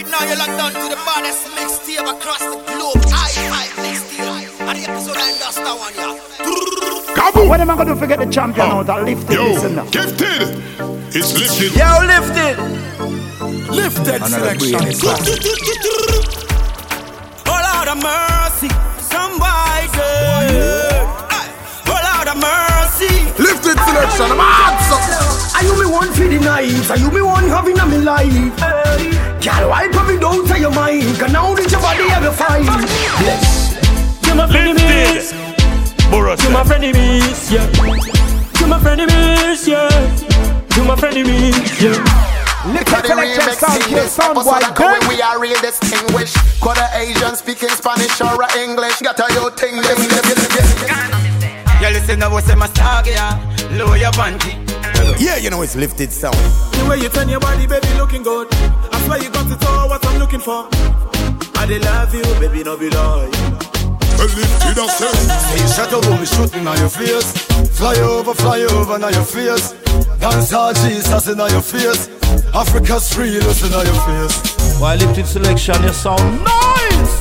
Right now, you're locked on to the baddest mixtape across the globe. I five mixtape. And the episode I understand one, yeah. Kaboom! When am I gonna forget the champion oh. out? I lifted Yo, listen now. Gifted! It's lifted. Yo, lifted! Lifted Another selection. Oh Lord of mercy, somebody. Oh Lord of mercy. Lifted selection, I'm hot Are you me one for the night? Are you me one having a me life? Girl, wipe up it down to your mind. Cause now that your body have a fight. Bless You my frenemies. You my frenemies, yeah. You my frenemies, yeah. You my frenemies, yeah. Little collection sound here, sound boy, going we are real distinguished. Quarter Asian speaking Spanish or English. Got a your thing, them, them, them, You listen to what's in my star, yeah. Lower your panty. Yeah, you know it's lifted sound. The way you turn your body, baby, looking good. I swear you got it all, what I'm looking for. I they love you, baby, no be lie. Lifted up, sir. Hey, shut up, me shooting on your face. Fly over, fly over, now your face. Dance all Jesus in your face. Africa's free, listen on your face. While lifted selection, you sound nice.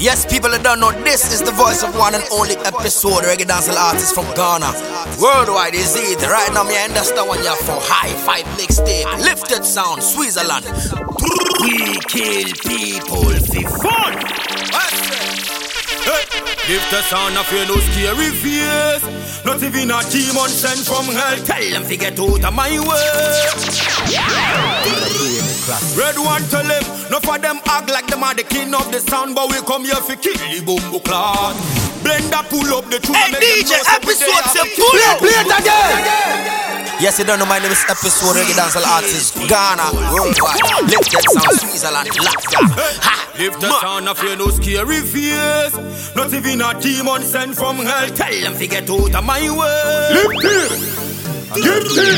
Yes, people that don't know, this is the voice of one and only episode reggae dancehall artist from Ghana. Worldwide is it. Right now, me understand when you're from high five mixtape, lifted sound, Switzerland. We kill people for fun. Hey. If the sound of your no scary face Not even a demon sent from hell Tell them to get out of my way Red one tell him Enough of them act like them are the king of the sound But we come here for kill the bumbo clock Blender pull up the tune Hey DJ, episode say pull up. Play it again. Yes, you don't know my name is Episode Reggae Dancehall Artist. Ghana, worldwide. Lift that sound, Switzerland, Latvia Ha! Lift the sound of your no scary face. Not even a demon sent from hell. Tell them to get out of my way. Lifted! Gifted!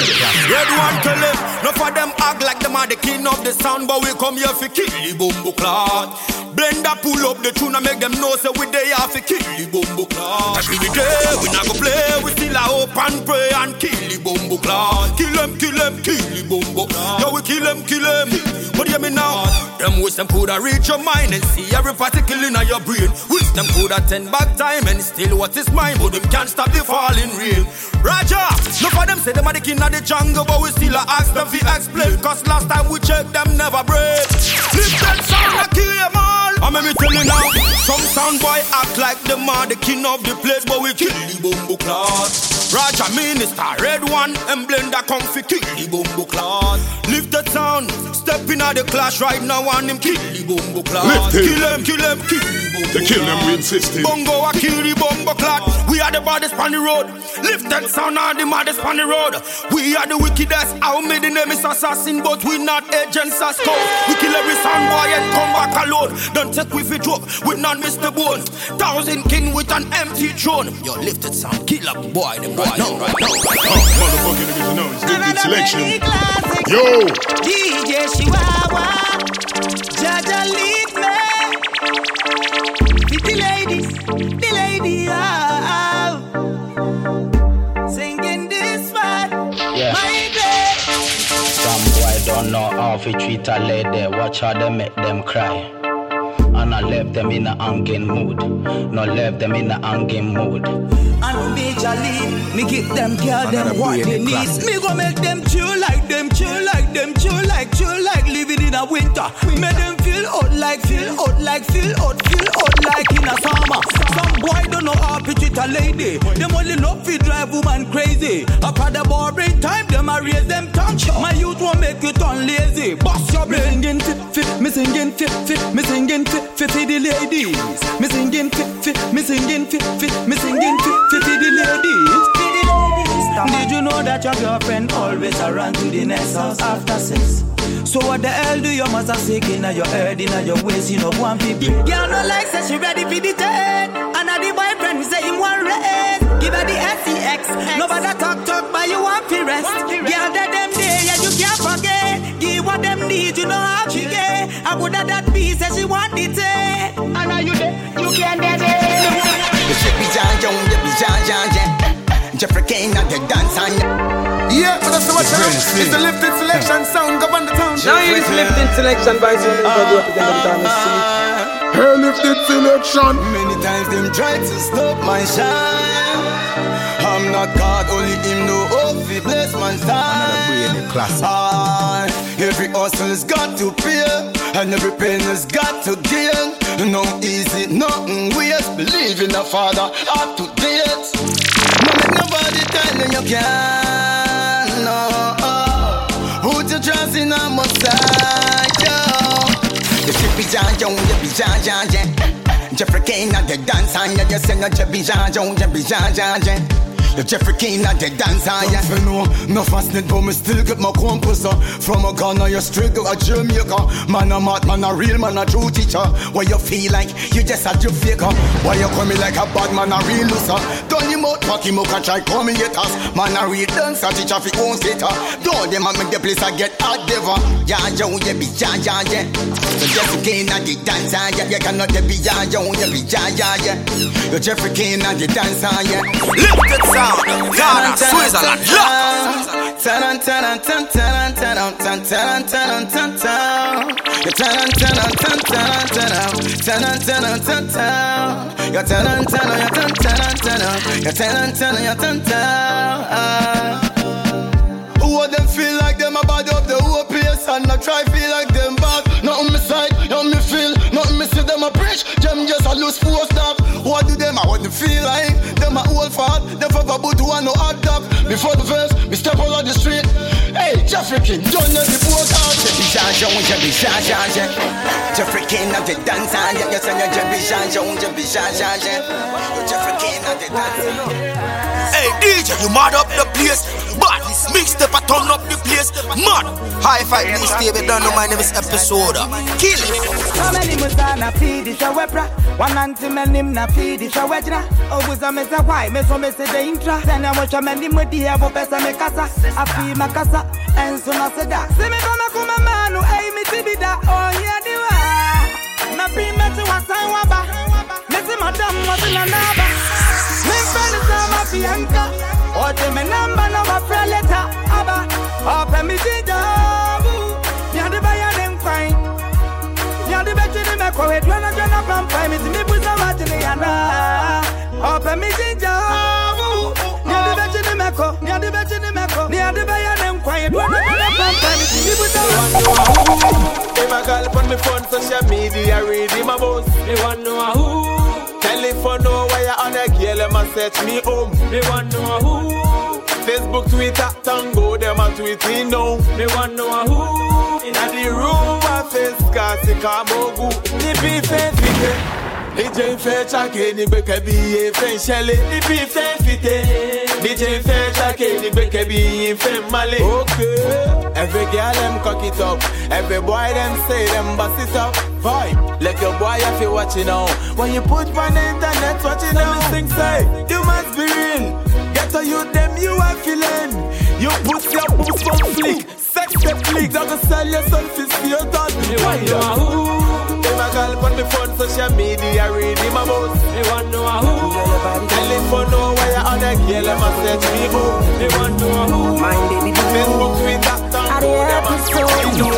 Red one tell him Enough of them act like them are the king of the sound But we come here for kill the bumbo clot Blender pull up the tune and make them know So we they have to kill the bumbo clot Every day we not go play We still a hope and pray and kill the bumbo clot Kill them, kill them, kill the bumbo Yeah we kill them, kill them hear me now. Them wish them coulda reach your mind And see every particle in your brain. Wish them coulda ten back time And still what is mine But them can't stop the falling rain Roger, look for them say them are the king of the jungle But we still a ask them to explain Cause last time we checked them never break. Lift that sound a kill them all let me tell you now Some sound boy act like them are the king of the place But we kill the bumbo class Roger Minister, red one And blender come fi kill the bumbo class Lift the sound Step in the clash right now And him kill. The bumbo class. Kill them, kill them, kill bumbo They kill them, we insisted. Bongo a kill the bumbo clot. We are the baddest on the road. Lift that sound are the maddest on the road. We are the wickedest. Our made the name is assassin, but we not agents as code. We kill every sound boy and come back alone. Don't take with a joke. We not miss the bone. Thousand king with an empty throne. Yo, lifted sound, kill a boy, them right now, right now, right now. Motherfucking niggas know it's lifted selection. Yo! DJ Chihuahua, Jaja lead me. With the ladies, the lady, oh, singing this one, Yeah. my day. Some boy don't know how to treat a lady. Watch how they make them cry. And I left them in a hanging mood. No left them in a hanging mood. And major lead, me give them girl them what they need. Me go make them chill like them, chill like them, chill like, chill like living in a winter. Make them feel hot like, feel hot like, feel hot, feel hot like in a summer. Some boy don't know how to treat a lady. Them only love to drive woman crazy. After the boring time, them a raise them tongue. My youth won't make you turn lazy. Bust your brain. Me singing fit, fit, me singing fit, fit, me singing fit, fit for the ladies. Me singing fit, fit, me singing fit, fit, me singing fit, fit for the ladies. Did you know that your girlfriend always a run to the next house after sex? So what the hell do your have sick in your head, in your waist, you know one people? Girl no like say she ready for the third, and the boyfriend we say him one raise. Give her the SEX, nobody talk talk, but you want to rest. Girl that them day, yeah you can't forget. Give what them need, you know how she get. I would have that piece, Kane at the dance and Yeah, but that's what It's the lifted selection sound, go on the town. Now it's lifted selection by Sony for the representative of the lifted selection. Many times them try to stop my shine. I'm not God, only Him know how to bless my time. classic. Ah, every hustle's got to pay, and every pain has got to gain. No easy, nothing weird. Believe in the Father up to date. Nobody tell you you can. No, put your trust in a Messiah. The ship is on you, you be Jan Jan Jan. Jeffrey Kane at the dance and you say no Jeffrey Jan Jan, you be Jan Jan Jan. The Jeffrey Kane at the dance and Don't know, no fast net, but me still get my compass uh. From a Ghana, you to a Jamaica. Man a mad, man a real, man a true teacher. Why you feel like? You just had to fake up? Why you coming like a bad man, a real loser? Turn him out, fuck him up and try call me haters Man a real dancer, teacher fi own skater. Don't them a make the place I get hot devil. Yeah, yo, you be ja, ja, yeah So Jeffrey Kane at the dancer, yeah. You cannot be ja, yo, you be ja, ja, yeah You Jeffrey Kane at the dancer, yeah. Lifted sound, Ghana, Switzerland, lock. Taran taran tan taran taran tan taran taran tan tan. Ya taran taran tan taran taran taran taran tan tan. Ya taran taran ya tan taran taran ya taran taran ya tan tan. Who of them feel like them a bad up the whole place And I try feel like them bad Nothing me side, nothing me feel Nothing me see them a preach Them just a lose do them, I want to feel like Them a old fat Them forever but one no hot dog Before the verse, me step out of the street Hey, Jeffrey King, done the boat out Jeffrey Jean Jean, Jeffrey Jean Jean Jean. Jeffrey King of the dance and you say you Jeffrey Jean Jean, Jeffrey Jean Jean Jeffrey King of the dance. Hey DJ, you mad up the place. Badness mixtape, I turn up the place. Mad. High five, this don't know my name is episode. Kill it. Kameni musana fidi sa wepra Wananti menim na fidi sa wejna Obuza me sa kwai me so me se de mo cha meni mo di abo pesa me kasa Afi makasa enso na seda Simi kama kuma manu ei mi tibida Oh yeah diwa Na pi me ti wasan waba. Me si madam si na naba. Me feli sa ma fianka Ote me namba na wa freleta Aba Ope mi jijabu Yadi ba yadi mkwai Yadi be chini me kwa we Dwana dwana yana Ope mi jijabu Yadi be chini me kwa Yadi be chini me kwa Yadi be yadi mkwai Dwana dwana pampai Mi timi buza wati girl put me phone social media, read him a boss. Me want know who. Telephone why you on a girl, them a search me home. Me want know who. Facebook, Twitter, Tango, them a tweet me now. Me want know who. Inna the room, a face, kamogu. Ni bi fe fite. DJ fẹ́ ṣàkè ní gbẹ́kẹ̀bí efẹ́ ń ṣẹlẹ̀. Ibi fẹ́ fite. DJ fẹ́ ṣàkè ní gbẹ́kẹ̀bí efẹ́ ń malẹ̀. Okay. Every girl them cock it up. Every boy them say them bust it up. Vibe. Like your boy if you watching now. When you put on the internet watching now. Sing say you must be real. Get a you them you are feeling. You put your boots on flick. Sex the flick. Don't go sell your selfies for your dad. Wind up. If a girl put me phone social media read him a boss. Me want know a who. Tell him for know why you on a girl them a search me who. Me want to know a who. Facebook, Twitter, Tango, them a search me who.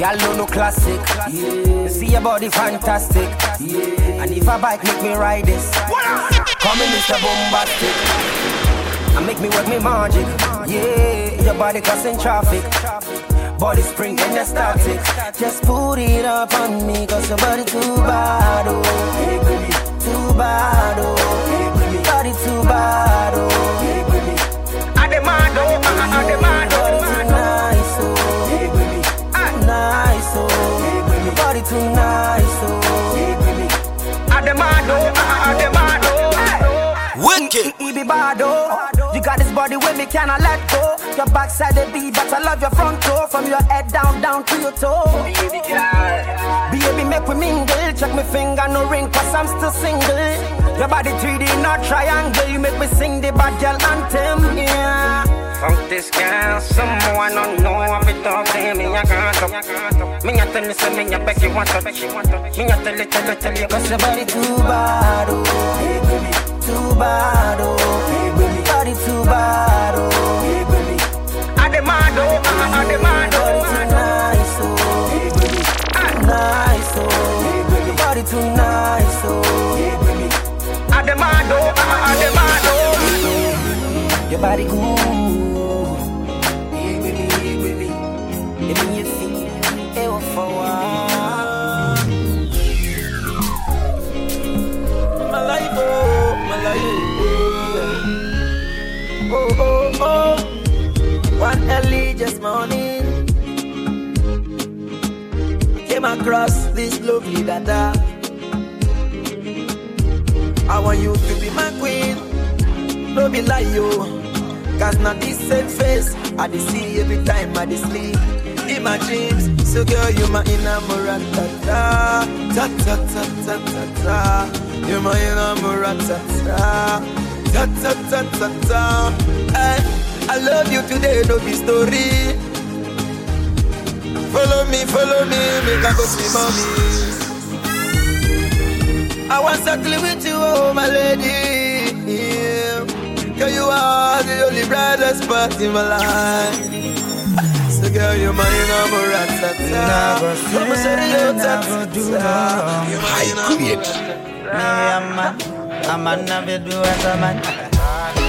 Y'all know no classic. Yeah. See your body fantastic. Yeah. And if a bike make me ride this, come in Mr. Bombastic. And make me work me magic. Yeah, your body causing traffic. Body spring and you're static. Just put it up on me, cause your body too bad, oh. Too bad, oh. Body too bad, oh. I demand, oh, I demand, oh. Body too nice, oh. Nice, oh. Body too nice, oh. I demand, oh, I demand, oh. Wicked. Be bad, oh. You got this body with me, cannot let go. Your backside the beat, but I love your front toe. From your head down, down to your toe. Baby girl. Baby, make we mingle. Check me finger, no ring, cause I'm still single. Your body 3D, not triangle. You make me sing the bad girl anthem, yeah. Fuck this girl, someone don't know if it don't pay me, I can't up. Me, I tell you, say me, I beg you want to. Me, I tell you, tell you, tell you, cause your body too bad, oh. Too bad, oh body too nice, oh. Yeah, body too nice, oh. Yeah, Your body cool. Yeah, baby, yeah, baby. Let me see, it was for a while. Oh, oh, oh. One early just morning. Came across this lovely data. I want you to be my queen. Don't be like you. Oh. Cause not this same face. I see every time I sleep. In my dreams. So girl, you my inamorata. Ta ta ta ta ta ta. You my inamorata. Ta ta ta ta ta. Hey, eh, I love you today, no be story. Follow me, follow me, make I go see mommy. I want settle with you, oh my lady. Yeah. Cause you are the only brightest spot in my life. So girl, you're my number ratata. Come say you tatata. I create. Me a man, a man never do as a man.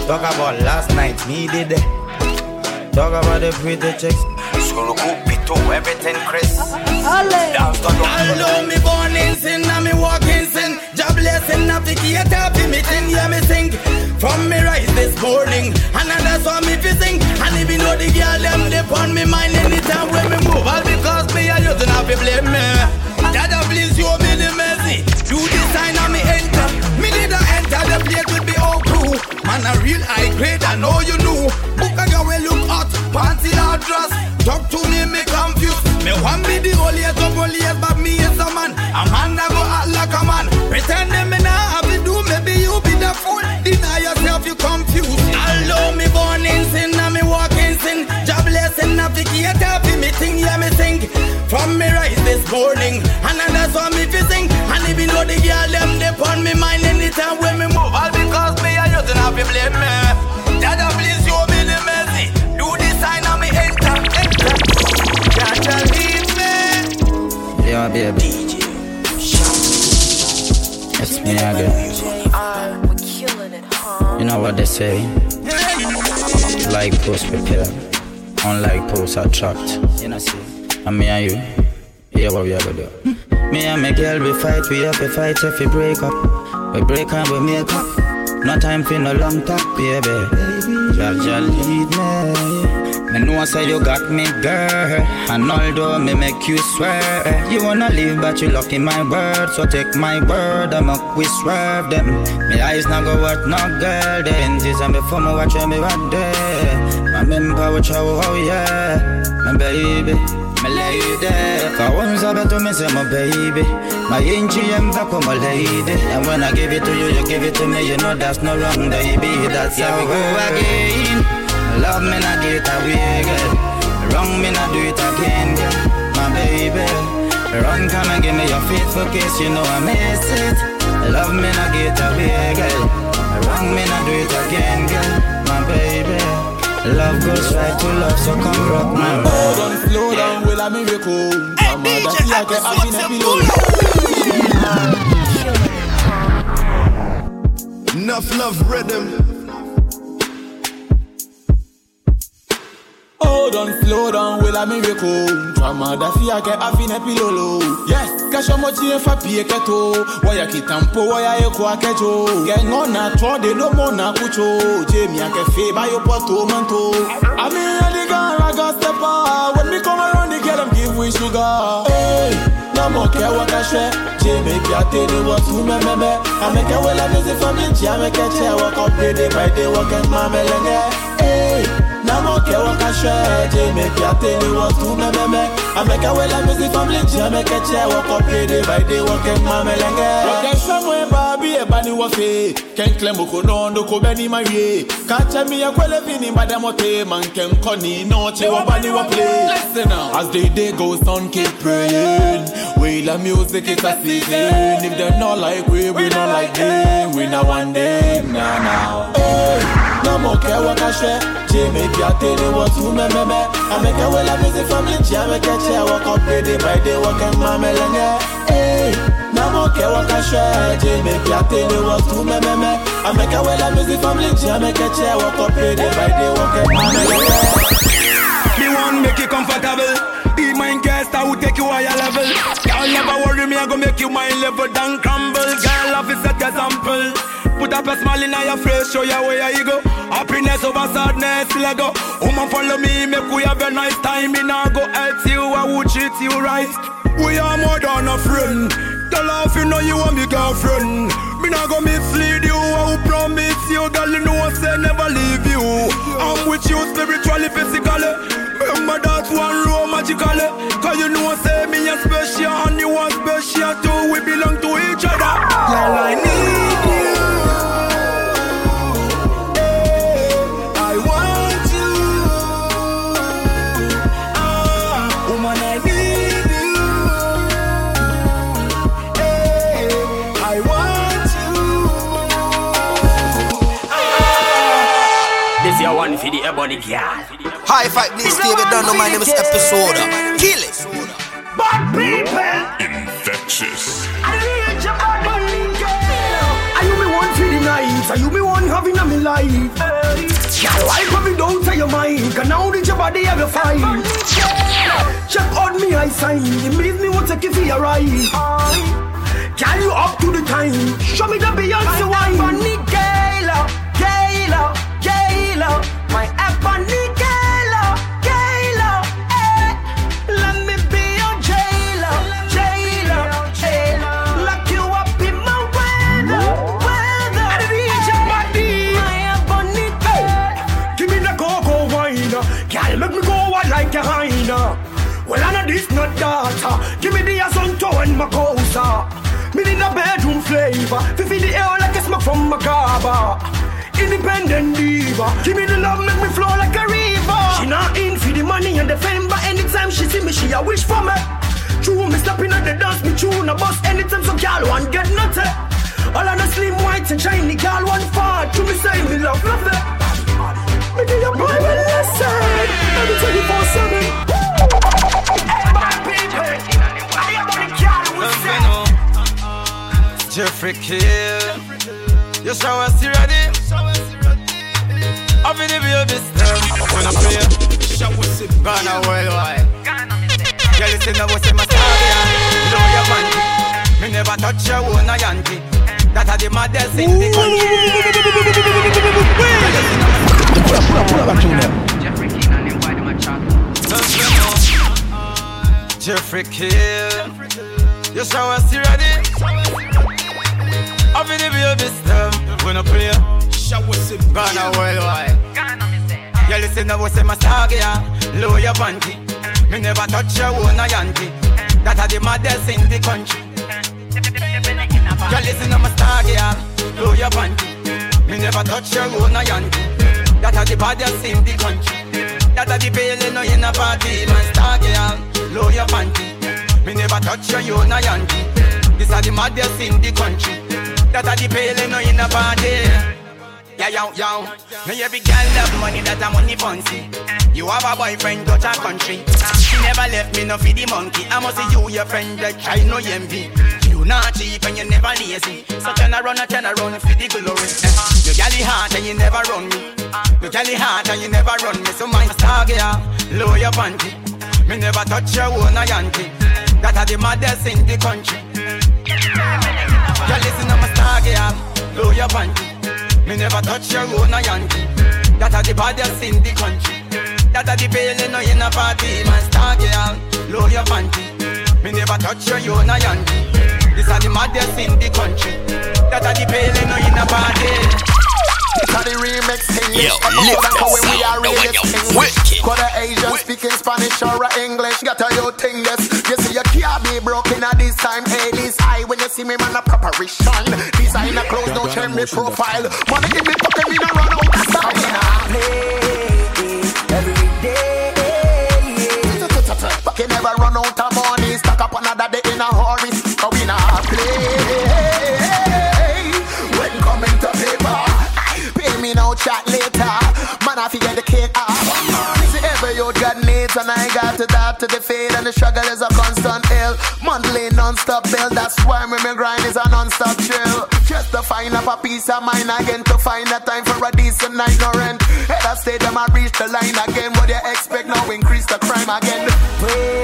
Talk about last night, me did it. Talk about the pretty chicks. Solo to everything, Chris. Dance to Although me born in sin and me walk in sin Jobless and navigator fi me thing, yeah me sing From me rise this morning And that's why me fi sing And even though the girl them they on me mind Anytime when me move All because me a you don't have to blame me Dada please show me the mercy Do the the place with the old crew. Man a real high grade I know you know Book a girl will look hot Panty or dress. Talk to me me confused. Me want be the holiest of holiest But me is a man. A man that go act like a man. Pretend them me nah have to do Maybe you be the fool. Deny You know what they say? Like post prepare, unlike post attract. You know, see? And me and you, yeah, what we gonna do? Me and my girl, we fight, we have to fight if we break up. We break and we make up. No time for no long talk, baby. Jaja lead me. Me know say you got me, girl. And although me make you swear, you wanna leave, but you lucky my word. So take my word, I'm up, we swerve them. Me eyes not go what no girl. The panties and before me watch me right there. My member watch how, oh yeah. My baby, my lady. For once I to me say my baby. My and back my lady. And when I give it to you, you give it to me. You know that's no wrong, baby. That's how we go again. Love me not get away, girl. Wrong me not do it again, girl. My baby. Run, come and give me your faithful kiss, you know I miss it. Love me not get away, girl. Wrong me not do it again, girl. My baby. Love goes right to love, so come rock my world. Hold on, slow down, will I miracle? Come on, that's like a happy pillow. Enough love rhythm. Hold on, slow down, will a miracle. Drama da fia ke afine pilolo. Yes, kasha mochi e fa pie keto. Waya kitampo, waya e kwa kejo. Gang on na tro de no mo na kucho. Jamie ake fe ba yo poto manto. I mean, I the girl I got step. When me come around, the girl them give we sugar. Hey. No more care what I share. Jamie, I tell you what to me, me, me. I make a well, I visit from I catch a walk up day by day, walk at my melenge. Hey. namoke wakashweje mekiateni watu mememe amekawela mizi famlinji amekeche wakopede baide woke mamelenge wakeshamwe babi ebani wafe kenkle mokonondo kobeni marie kachemi yakwele vini bademote mankenkoni noche wabani wa play listen now. As the day goes on keep praying. We la music is a season. If they not like we we not like them. We not one day now now hey namoke wakashwe jimmy Piatini was who me me me. I make a well a music from Lynch I a walk up day by day walk in my melenge Hey Namo ke waka share. Jimmy Piatini was who me me me. I make a well a music from Lynch I a walk up day by day walk in my melenge Me want make you comfortable. Be my guest I will take you higher level. Girl never worry me I go make you my level down crumble. Girl love is set example Put up a smile in your face show you where you go Happiness over sadness, let go. Woman follow me, make we have a nice time. Me now go help you, I will treat you right. We are more than a friend. The love you know you want me girlfriend. Me not go mislead you, I will promise you, girl. You know I say never leave you. I'm with you spiritually, physically. Remember that one row magically. Cause you know I say one for the ebony girl. High five, please, Steve. Don't know my name is Episode. Kill it. Bad people. Infectious. Are you me one for the night? Are you me one having a me life? Girl, why come you down to your mind? Cause now that your body have a fight. Check on me, I sign. It means me want to give you a ride. Girl, you up to the time. Show me the Beyonce wine. Flavor. Fifi the air like a smoke from my gaba Independent diva. Give me the love, make me flow like a river. She not in for the money and the fame But anytime she see me, she a wish for me. True, me stepping at the dance, me tune a bus Anytime some girl want get nutty All on a slim white and shiny girl one fart. To me say me love, love it me do your Bible lesson. Every 24 7. Jeffrey Kill. You show us you ready? I'm in the baby step. When I pray, Ghana worldwide. Yeah, listen to what's in my story. Know your panty. Me never touch your own a yanky. That are the maddest in the country. Jeffrey Kill. You show us you ready? I'm in the baby step. When I pray, Ghana worldwide. Yeah, listen to what's in my story. Lower your panty. Me never touch your own a yanky. That are the maddest in the country. Yeah, listen to my story. Lower your panty. Me never touch your own a yanky. That are the baddest in the country. That are the pale no in a party. Man, story. Lower your panty. Me never touch your own a yanky. This are the maddest in the country. That are the pale no in a party. Yeah, yo, yo. Me every girl love money that a money fancy. You have a boyfriend, touch a country. She never left me no feed the monkey. I must see you, your friend, that try no envy. You not cheap and you never lazy. So turn around and turn around for the glory. You galley hard and you never run me. You galley hard and you never run me. So my star, yeah, lower your panty. Me never touch your own a yanky. That are the maddest in the country. You listen to my star, yeah, lower your panty. Me never touch your own a Yankee. That are the baddest in the country. That are the pale no in a party. Man, star girl, low your panty. Me never touch your own a Yankee. This are the maddest in the country. That are the pale no in a party. It's a the remix thing. Yo, lift that how we are the way remix you wicked. Could a Asian speaking Spanish or English? Got a your thing this. You see you can't be broken at this time. See me man a preparation. Designer clothes don't change me profile. Money give me pocket me no run out of style. Every day. But you never run out of money. Stack up another day in a hurry. But we not play. When coming to paper, pay me now chat later. Man, I forget the cake off. See every youth got needs and I got to adapt to the fate and the struggle is a constant ill. Monthly non-stop bill, that's why me, me grind is a non-stop chill. Just to find up a peace of mind again, to find a time for a decent night no rent. Head of state, them I reach the line again. What you expect now? Increase the crime again. Pray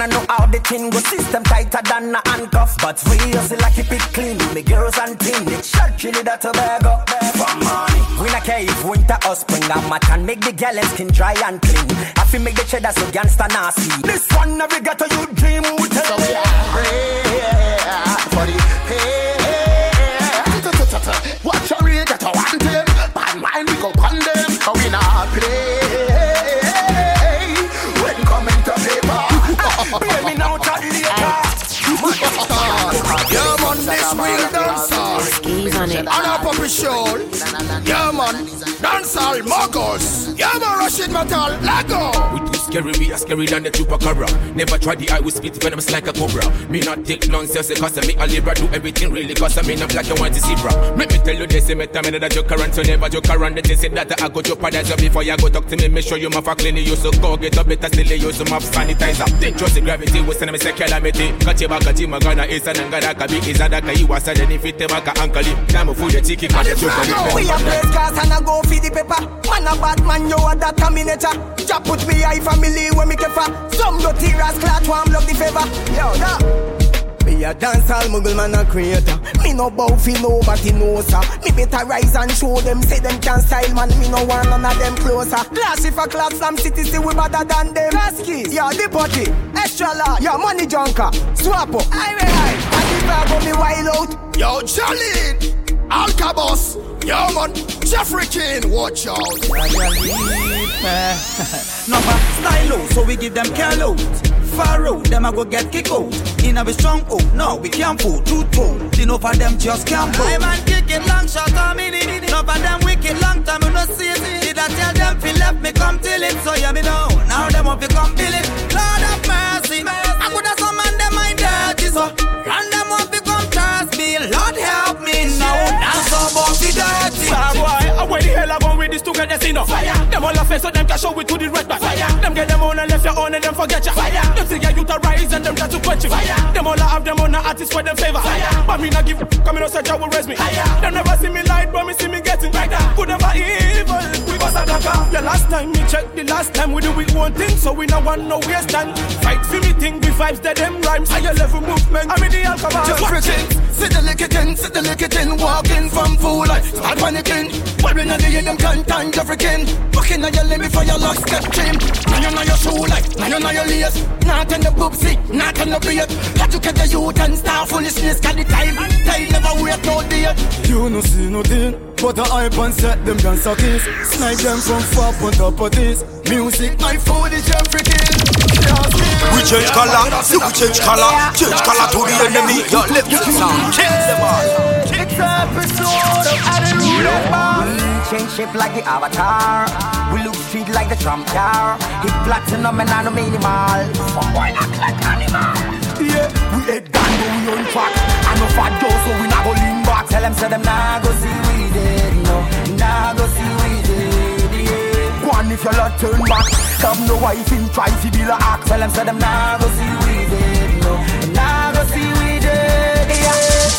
a know how the thing go. System tighter than a handcuff. But we hustle like keep it clean. Me girls and team, it shot Trinidad Tobago. For money. We not care if winter or spring. I'm mat and make the girl skin dry and clean. I feel make the cheddar so gangsta nasty. This one never get to you dream. We tell So we are show. Yeah, man, dancehall muggles. Yeah, man, Rashid Metal, Lego. We too scary, we are scary than the chupacabra. Never try the eye, we spit venomous like a cobra. Me not take nonsense, cause I me a libra. Do everything really, cause I mean I'm black and white zebra. Let me tell you this, me time and that joke around, so never joke around. They say that I go jeopardize you before you go talk to me. Make sure you my fuck clean you, so go get up better still, you some map sanitizer. Dangerous the gravity, we send me say calamity. Got your back, got your magana, is an angada, kabi, is a daka, you was a then if it maka ankali. Time for the cheeky, cause the joke We a praise cars and I go feed the paper. Man a bad man, you a that terminator. Jah uh. put me high family when me kefa. Some dirty rascal want love the favor. Yo, da. Me a dancehall muggle man a creator. Me no bow fi nobody know sir. Me better rise and show them say them can style man. Me no want none of them closer. Class if a class from city see we better than them. Kaskis, yeah the party, extra large, yeah money junker, swap up. Aye aye aye. And if I go me wild out. Yo, Jolene, Alcabos. Yo, man, Jeffrey King, watch out. Number style out, so we give them care out. Far out, them a go get kick out. In a be strong out, no we can't fool. Truth told, the enough of them just can't fool. I'm man kick it long shot on me, enough of them wicked long time we no see it. Did I tell them fi left me come till it, so yeah me know. Now them want fi come feel it. Lord of mercy, I could have some man them mind dirty so. Hell with this to get this in Fire. Them all a face so them can show it to the red back. Fire. Them get them on and left your own and them forget ya. Fire. Them see ya you to rise and them try to quench you. Fire. Them all a have them on a artist for them favor. Fire. But me not give come in such a will raise me. Fire. Them never see me light but me see me getting brighter. Good never evil, we was a dagger. Yeah, last time me check the last time we do we one thing so we no want no waste time. Fight for me thing, we vibes that them rhymes. Higher level movement, I'm in the alcohol. Just pretend, sit the lick it in, sit the lick it in, walking from fool life, start panicking. Wearing a day them can't and African. Fucking on your limb before your lock step trim. Now you know your shoe like, now you know your lace. Not on the boobsy, not on the beard. Educate the youth and start foolishness, cause the time, time never wait no day. You no see nothing. But the hype and set them dance a kiss Snipe them from far on top of this Music, my food is everything We change color, see we change color Change color to the enemy Your left sound, kill them all It's episode of Attitude Change shape like the avatar. We look street like the Trump car. Hit platinum and nano minimal. Some boy act like animal. Yeah, we head down but we on track. I know fat girls so we not go lean back. Tell them say them nah go see we dead no Nah go see we dead yeah. Go on if you lot turn back. Have no wife in try to be like act. Tell them say them nah go see we dead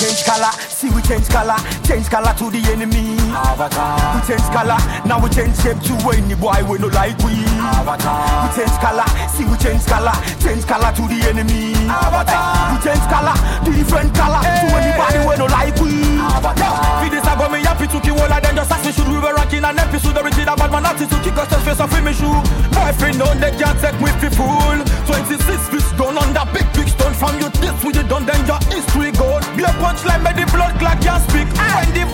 change color, see we change color. Change color to the enemy. Avatar. We change color, now we change shape to any boy we no like we. Avatar. We change color, see we change color. Change color to the enemy. Avatar. We change color, different color. To anybody we no like we. Avatar. For this I go me happy to kill all of them. Just as we should we were rocking an episode. Original bad man attitude Kick us the face off with me shoe Boyfriend on they can't take me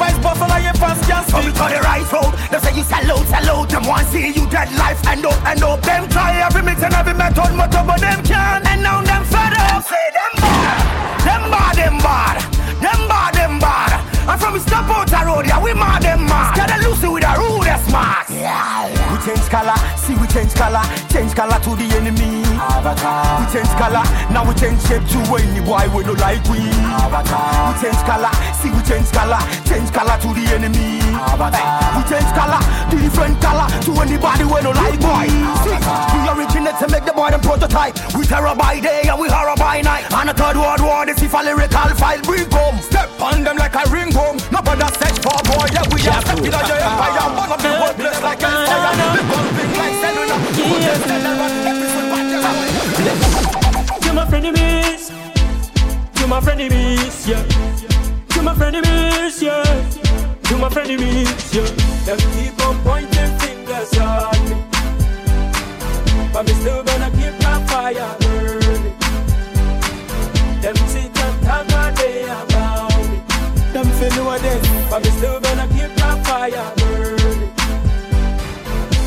When the vice boss all of your fans can't Come speak to the right road. They say you salute, salute. Them want see you dead life and up and up. Them try every mix and every method motor but them can't. And now them fed up. Say them bad, Them bad, them bad. Them bad, them bad. And from we step out the road, yeah, we mad, them mad. Get a Lucy with a rudest mask. Yeah, yeah. We change color, see we change color. Change color to the enemy Avatar. We change color, now we change shape to any boy we no like we. Avatar. We change color, see we change color Change color to the enemy. Avatar. We change color, different color To anybody we no like boy. See, we originate to make the boy them prototype. We terror by day and we horror by night. And a third world war, this if a lyrical file bring home Step on them like a ring home. Nobody search for boy, yeah we are stepping on your empire One of the world blessed like a fire. Big one big like cellular Who just tell them episode back my frenemies, to my frenemies, yeah. To my frenemies, yeah. To my frenemies, yeah. Them keep on pointing fingers at me, but me still gonna keep my fire burning. Them sit and talk all day about me. Them feel know this, but me still gonna keep my fire burning.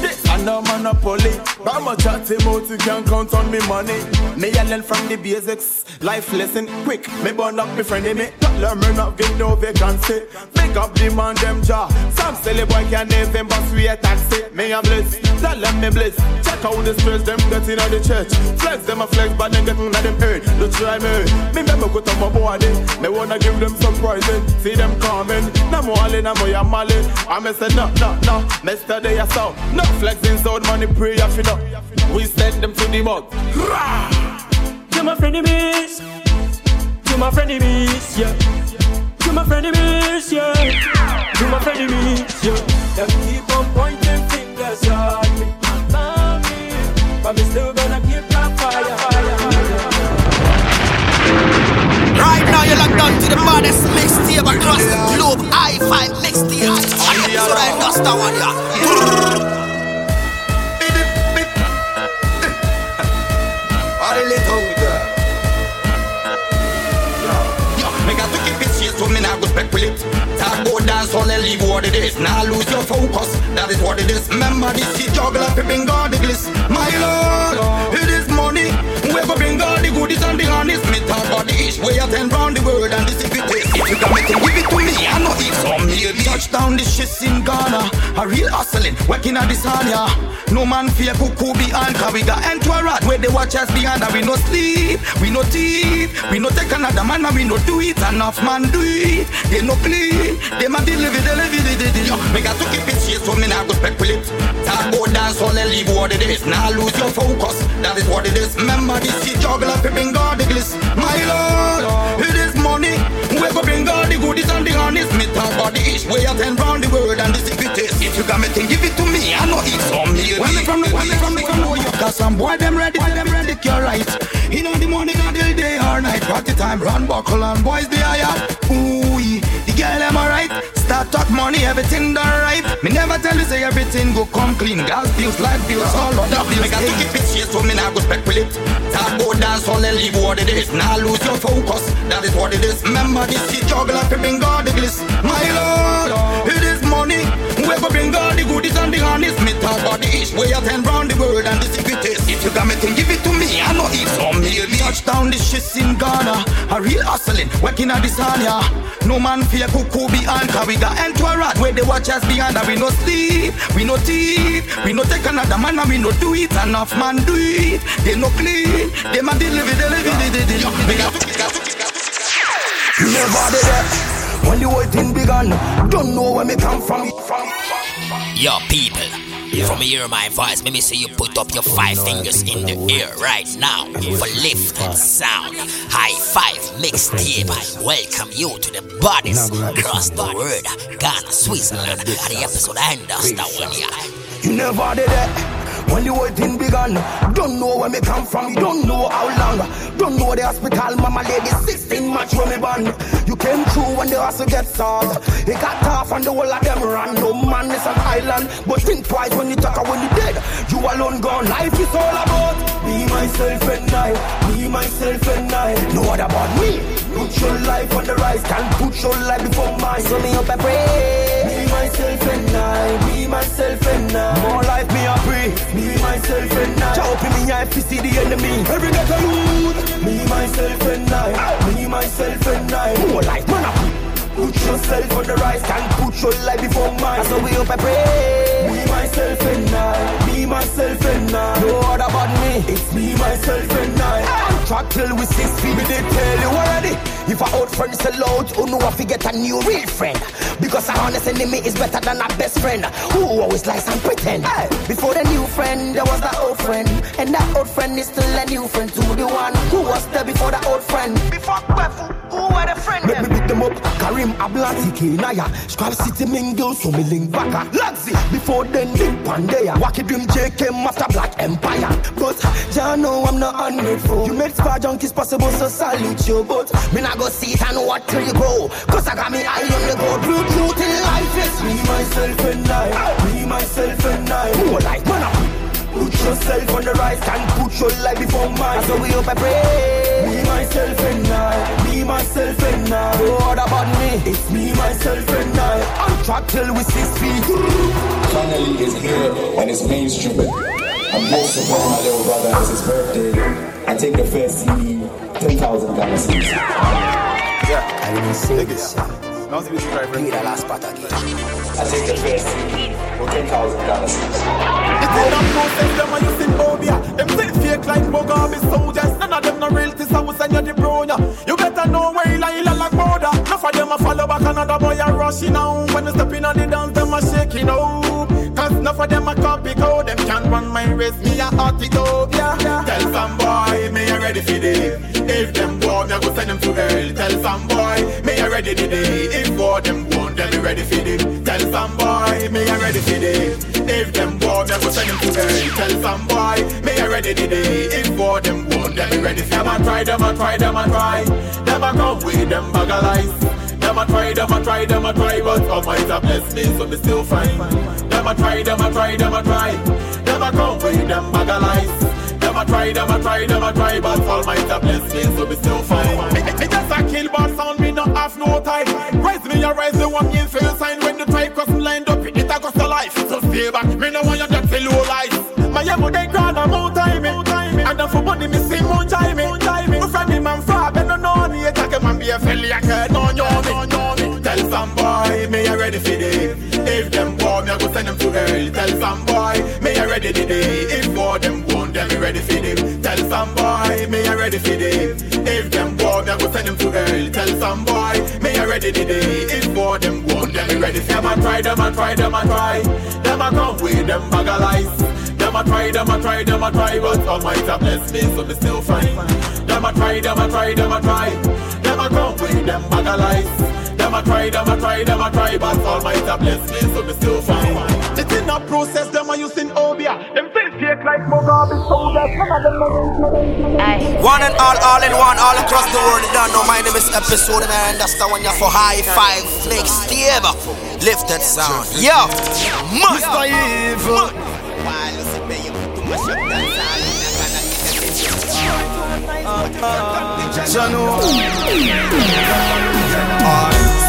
This and no monopoly. But my chat him out, you can count on me money. Me I learn from the basics. Life lesson quick. Me burn up me friend me. Learn me not get no vacancy. Make up the man them jaw. Some silly boy can name them boss we a taxi. Me I'm blessed. Tell them me blessed. Check out the stress them getting on the church. Flex them a flex, but then getting on them hurt. Don't try me. Me me go to my body. Me wanna give them some prizes. See them coming. No more no more Yamali. I me say no, no, no. Day I saw. No flexing sound money pray if you know. We send them to the mud. To my frenemies, to my frenemies, yeah. To my frenemies, yeah. To my frenemies, yeah. Them keep on pointing fingers at me, at me, but me still gonna keep my fire, fire, Right now you're locked on to the baddest mixtape across the globe. I5 mixtape. So I dust that one, yeah. Me not go spec with it. Talk about dance all and leave what it is. Now lose your focus, that is what it is. Remember this shit juggle up, bring God the bliss. My Lord, it is money. We go bring all the goodies and the honest Me talk about the ish, I turn round the world and the secret is If you got to give it to me, I know it's from me Touchdown the shit's in Ghana. A real hustling, working at this hand, yeah No man fear cuckoo behind Cause we got entourage where they watch us behind And we no sleep, we no thief We no take another man and we no do it. Enough man do it, they no clean They man deliver, deliver, deliver, deliver. Me got to keep it serious so me not go spec with it Talk about dance all and leave what it is. Now lose your focus, that is what it is. Remember this shit juggle up, bring God the bliss. My Lord, it is money We go bring all the goodies and the honest. Me talk about the ish. Way I turn round the world and the secret is. If you got me thing, give it to me, I know it's on me. When me from the, when me from the, from the Cause some boy them ready, them ready, you're right. You know the morning until day or night. Party time, run buckle and boys they are up Ooh, the girl them alright Start talk money, everything done right. Me never tell you say everything go come clean. Gas bills, light bills, all of the bills Me got to keep it serious so me not go spec with it Talk about dance all and leave what it is. Now lose your focus, that is what it is. Remember this shit juggle up, bring God the bliss My Lord, it is money. We go bring all the goodies and the honest Me talk about the ish, way I turn round the world and the secret If you got me thing, give it to me, I know it's on me. Touchdown, this shit's in Ghana A real hustling, working at this hand, yeah No man fear cuckoo behind Cause we got entourage where they watch us behind And we no sleep, we no thief We no take another man and we no do it Enough man do it, they no clean They man deliver, deliver, deliver, deliver never did that when the whole thing began. Don't know where me come from. Yo, people. From hear my voice, let me see you put up your five fingers in the air right now for lifted sound. High five mixtape. Welcome you to the bodies across the world. Ghana, Switzerland, and the episode end us that one yeah. You never did that. When the whole thing began, don't know where me come from, you don't know how long, don't know the hospital, mama lady 16 match when me born. You came through when the hustle get soft. It got tough and the whole of them ran. No man is an island, but think twice when you talk when you dead. You alone gone. Life is all about me, myself and I, me, myself and I. No other about me. Put your life on the rise, can't put your life before mine. So me up and pray. Me, myself and I, me, myself and I. More life me a pray. Me, myself and I. Chop in me eye to see the enemy. Every get a loot. Me, myself and I, me, myself and I. More life man a pray. Put yourself on the rise, can't put your life before mine. That's how we up and pray. Me, myself and I, me, myself and I. No other about me, it's me, myself and I. Track till we six feet, they tell you already. If a old friend sell out, who know if we get a new real friend? Because a honest enemy is better than a best friend. Who always lies and pretend. Hey, before the new friend, there was the old friend. And that old friend is still a new friend to the one who was there before the old friend. Before who friend Make me beat them up. Karim Ablati Kinaya. Scrap City Mingle, so me link back. Laxi, before then, Link Pandea. Wacky Dream JK Master Black Empire. But, ya know I'm not ungrateful. You made Spa Junkies possible, so salute you. But, me not go see it and what till you go. Cause I got me eye on the go. Blue truth in life is me, myself, and I. Me, myself, and I. More like, man, I Put yourself on the rise and put your life before mine. So we up a pray. Me, myself, and I. Me, myself, and I. What about me? It's me, myself, and I. On track till we six feet. Finally, it's here and it's mainstream. I'm here to support my little brother. It's his birthday. I take the first CD, 10,000 galaxies. Yeah. I didn't say this. Uh, Não se viu Play the last part again. I take the first for 10,000 galaxies. The good and process them are using phobia. Them say fake like Mugabe soldiers. None of them no real this I will send you the bronya. You better know where you lie like border. Enough of them a follow back another boy a rushing out. When you step in on the dance, them a shaking out. Cause enough of them a copy code. Them can't run my race, me a it out. Yeah. Tell some boy, me a ready for this. If them want, me a go send them to hell. Tell some boy, me a ready today. If war them want, then me ready for this. Tell some boy, me a ready for this. If them want, me a go send them to hell. Tell some boy, me a ready today. If war them want, then me ready for Them a try, them a try, them a try. Them a come with them bag of lies. Them a try, them a try, them a try, but Almighty bless me, so me still fine. Them a try, them a try, them a try. Them a come with them bag of lies. Them a try, them a try, them a try, but Almighty bless me, so me still fine. Me, just a kill bar sound, me not have no time. Rise me, a rise the one in fail sign when the tribe cross lined up, it a cost a life. So stay back, me no want you to tell low lies. My emo they grand a more time, and for money me sing more time. My friend him and far, but no know be a failure, can't know me. Tell some boy, me a ready for this. If them want me, I go send them to hell. Tell some boy, me a ready today. If all them want, then me ready for them. Tell some boy, me a ready for this. If them want me, I go send them to hell. Tell some boy, me a ready today. If all them want, then me ready for them. I try, them a try, them a try. Them a come with them bag of lies. Them a try, them a try, them a try, but Almighty bless me, so me still fine. Them a try, them a try, them a try. Them a come with them bag of lies. Them a try, them a try, them a try, but Almighty bless me, so me still fine. The thing a process, them a using obia. Them face fake like Mugabe soldiers. None of them no One and all, all in one, all across the world. You don't know my name is episode, and I understand when you're for high five, flex, stable, lifted sound. Yo, Mr. Evil. Jano.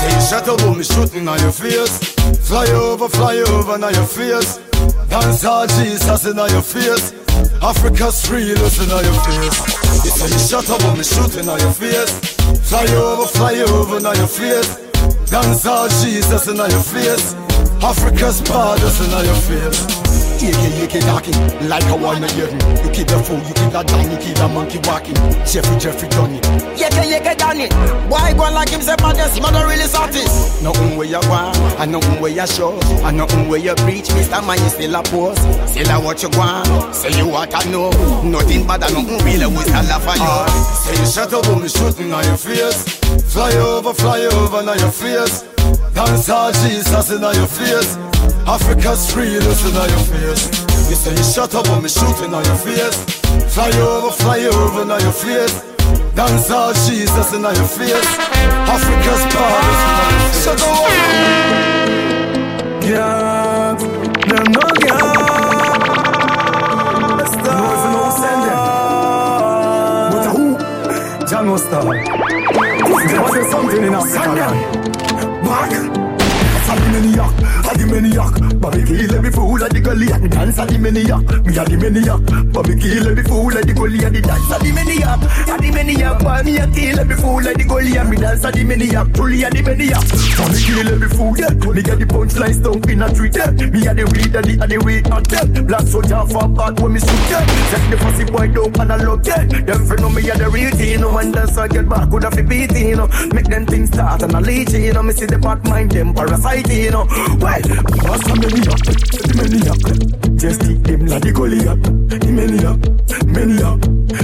Say shut up, me shooting on your face. Fly over, fly over, on your face. Dance all Jesus in your face. Africa's free, listen on your face. You say shut up, me shooting on your face. Fly over, fly over, on your face. Dance all Jesus in your face. Africa's listen on your face. AK, AK talking like a one hearing. You keep the fool, you keep that down, you keep that monkey walking. Jeffrey, Jeffrey done it. Yeke yeke done it. Boy go like him say baddest, man don't really satis. Nothing where you want, and nothing where you show, and nothing where you preach. Mr. Man, you still a pose. Still a what you want, say you what I know. Nothing bad and nothing real, we still laugh at you. Say you shut up, me shooting on your face. Fly over, fly over, on your face. Dance all Jesus in your face. Africa's free, listen on your face. You say you shut up, me shooting on your face. Fly over, fly over, on your face. Dance all Jesus in your face. Africa's power, listen on your face. Shut up. Yeah, them no yeah. Stars no send them. But who? Jah no star. There was something in Africa. Back. The maniac. Bobby kill every fool at the gully and dance at the maniac. Me a the maniac. Bobby kill every fool at the gully and dance at the maniac. I the maniac. Boy me a kill every fool at the gully and me dance at the maniac. Truly a the maniac. Bobby kill every fool. Yeah. Me get the punchline stomp in a tree. Yeah. Me a the weed and the a the way out there. Black soldier for back when me shoot. Yeah. Set the fussy boy down and I look. Yeah. Them friend know me a the real thing. No one dance I get back. Could have beat you know. Make them things start and I leech you know. Me see the bad mind them parasite you know. Well, the maniac? The maniac. Just keep them like the Goliath. The maniac, maniac.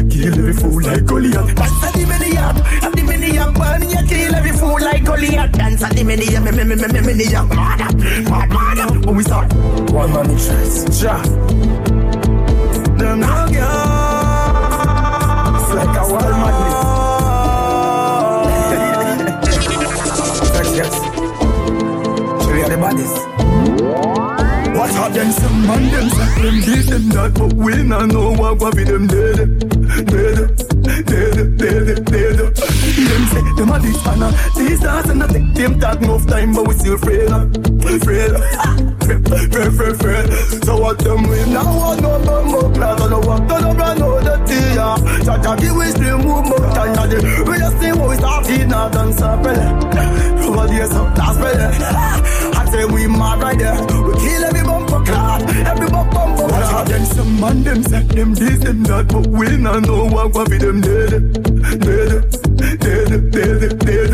Kill every fool like Goliath. That's the maniac. And the maniac. you kill every fool like Goliath. Dance at the mini, me, me, me, me, me, me, mad, mad, mad. When we start, one man in choice, ja. Them now girls, like a wild madness. yes. Show you the bodies. Out them some man them say them this them that But we not know what go be them dead. Dead Dead Dead Dead Them say them a this and a This dance and a take them talk enough time But we still afraid Afraid Afraid Afraid Afraid So what them we now want no bumbo class And no walk to no brand no dirty ya Cha cha give we still move more time We just see what we started now dance up Over the years of last I say we mad right there. We kill every bumper cloud, every bumper bumper cloud. Then some man them say them this them that, but we not know what what be them dead, dead, dead, dead, dead.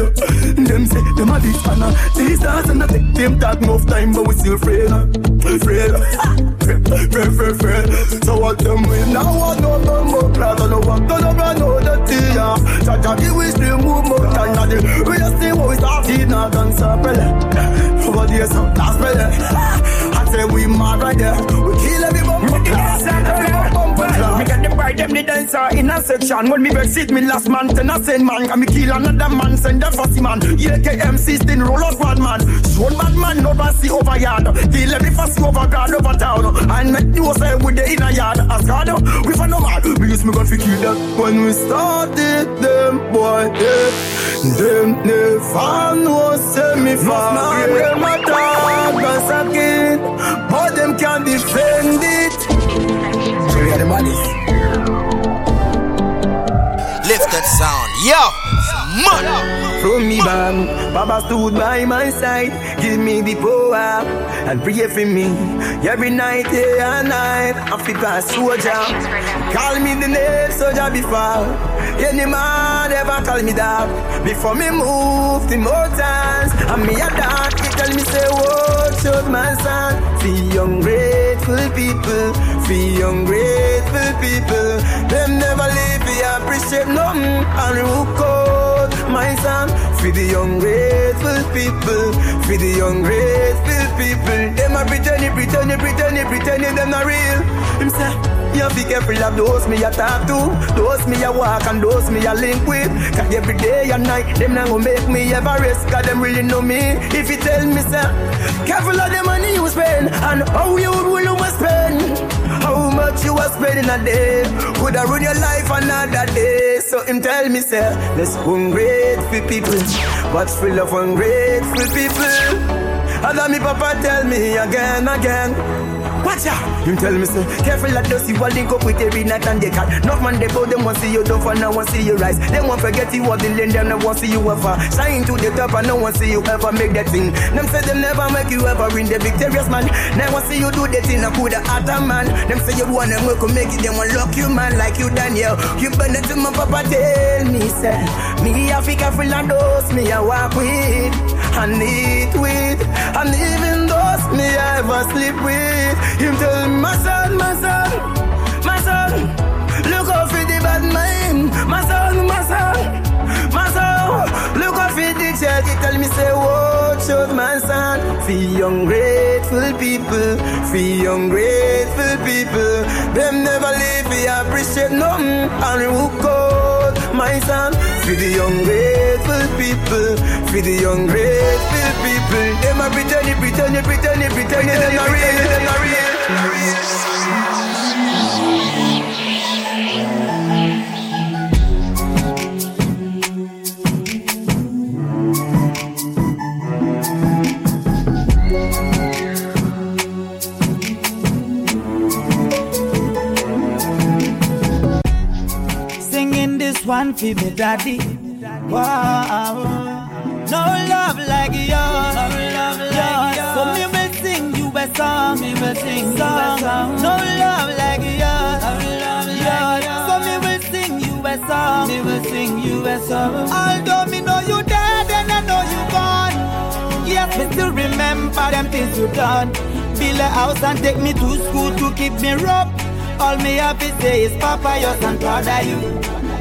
Them say them a this and a this dance and a take them talk enough time, but we still afraid, afraid, afraid, afraid, afraid. So what them we now want no bumper cloud, no what no brand no dirty ya. Cha cha give we still move more that. We just see what we started now dance them the dancer in a section. When me vex it, me last man, ten a send man. Can me kill another man, send a fussy man. AKM system, roll up bad man. Show bad man, no see over yard. Kill every fussy over guard over town. And make you say with the inner yard. As God, we for no man. We use me gun for kill them. When we started them, boy, eh, yeah. Them never know say me far. Them attack us again, but them can't defend it. Check the bodies. Lifted sound, yo, man. From me bang, Baba stood by my side, give me the power and pray for me every night, day and night. I feel a soldier, call me the name soldier before. Any man ever call me that before me move the mountains. And me a dance, he tell me say, watch out my son. For young grateful people, for young grateful people. Them never leave, we appreciate nothing and who code my son. For the young grateful people, for the young grateful people. Them a pretend, pretend, pretend, pretend, them not real. Him say, you be careful of those me a talk to, those me a walk and those me a link with. Cause every day and night, them not gonna make me ever rest. Cause them really know me. If you tell me, say, careful of the money you spend and how you will spend. How much you are spending a day? Could I ruin your life another day. So him tell me say Let's ungrateful people. What's full of ungrateful people? And then me papa tell me again, again Watch out! Him tell me say, careful like those you link up with every night and they cat. Not man they go, them want see you tough and no one see you rise. They won't forget you what the lane, them no want see you ever. Shine to the top and no one see you ever make that thing. Them say them never make you ever win the victorious man. Never see you do the thing, I could have a man. Them say you want them work make it, them want lock you man like you Daniel. You better to my papa tell me say, me a fi careful and those me I walk with. And eat with, and even those me I ever sleep with. Him tell me, my son, my son, my son, look out for the bad mind. My son, my son, my son, look out for the child. He tell me, say, watch out, my son. For young grateful people, for young grateful people. Them never leave, we appreciate nothing. And who called my son? For the young grateful people, for the young grateful people. Them a pretend, pretend, pretend, pretend, they're not real, they're not real. Singing this one for me daddy. Wow. No love like yours. No love like yours. So me will sing you a song. Me will sing song. you a song. No love like yours. No love like yours. So me will sing you a song. Me will sing you a song. Although me know you dead and I know you gone. Yes, me still remember them things you done. Build a house and take me to school to keep me up. All me have to say is Papa, yours and proud of you.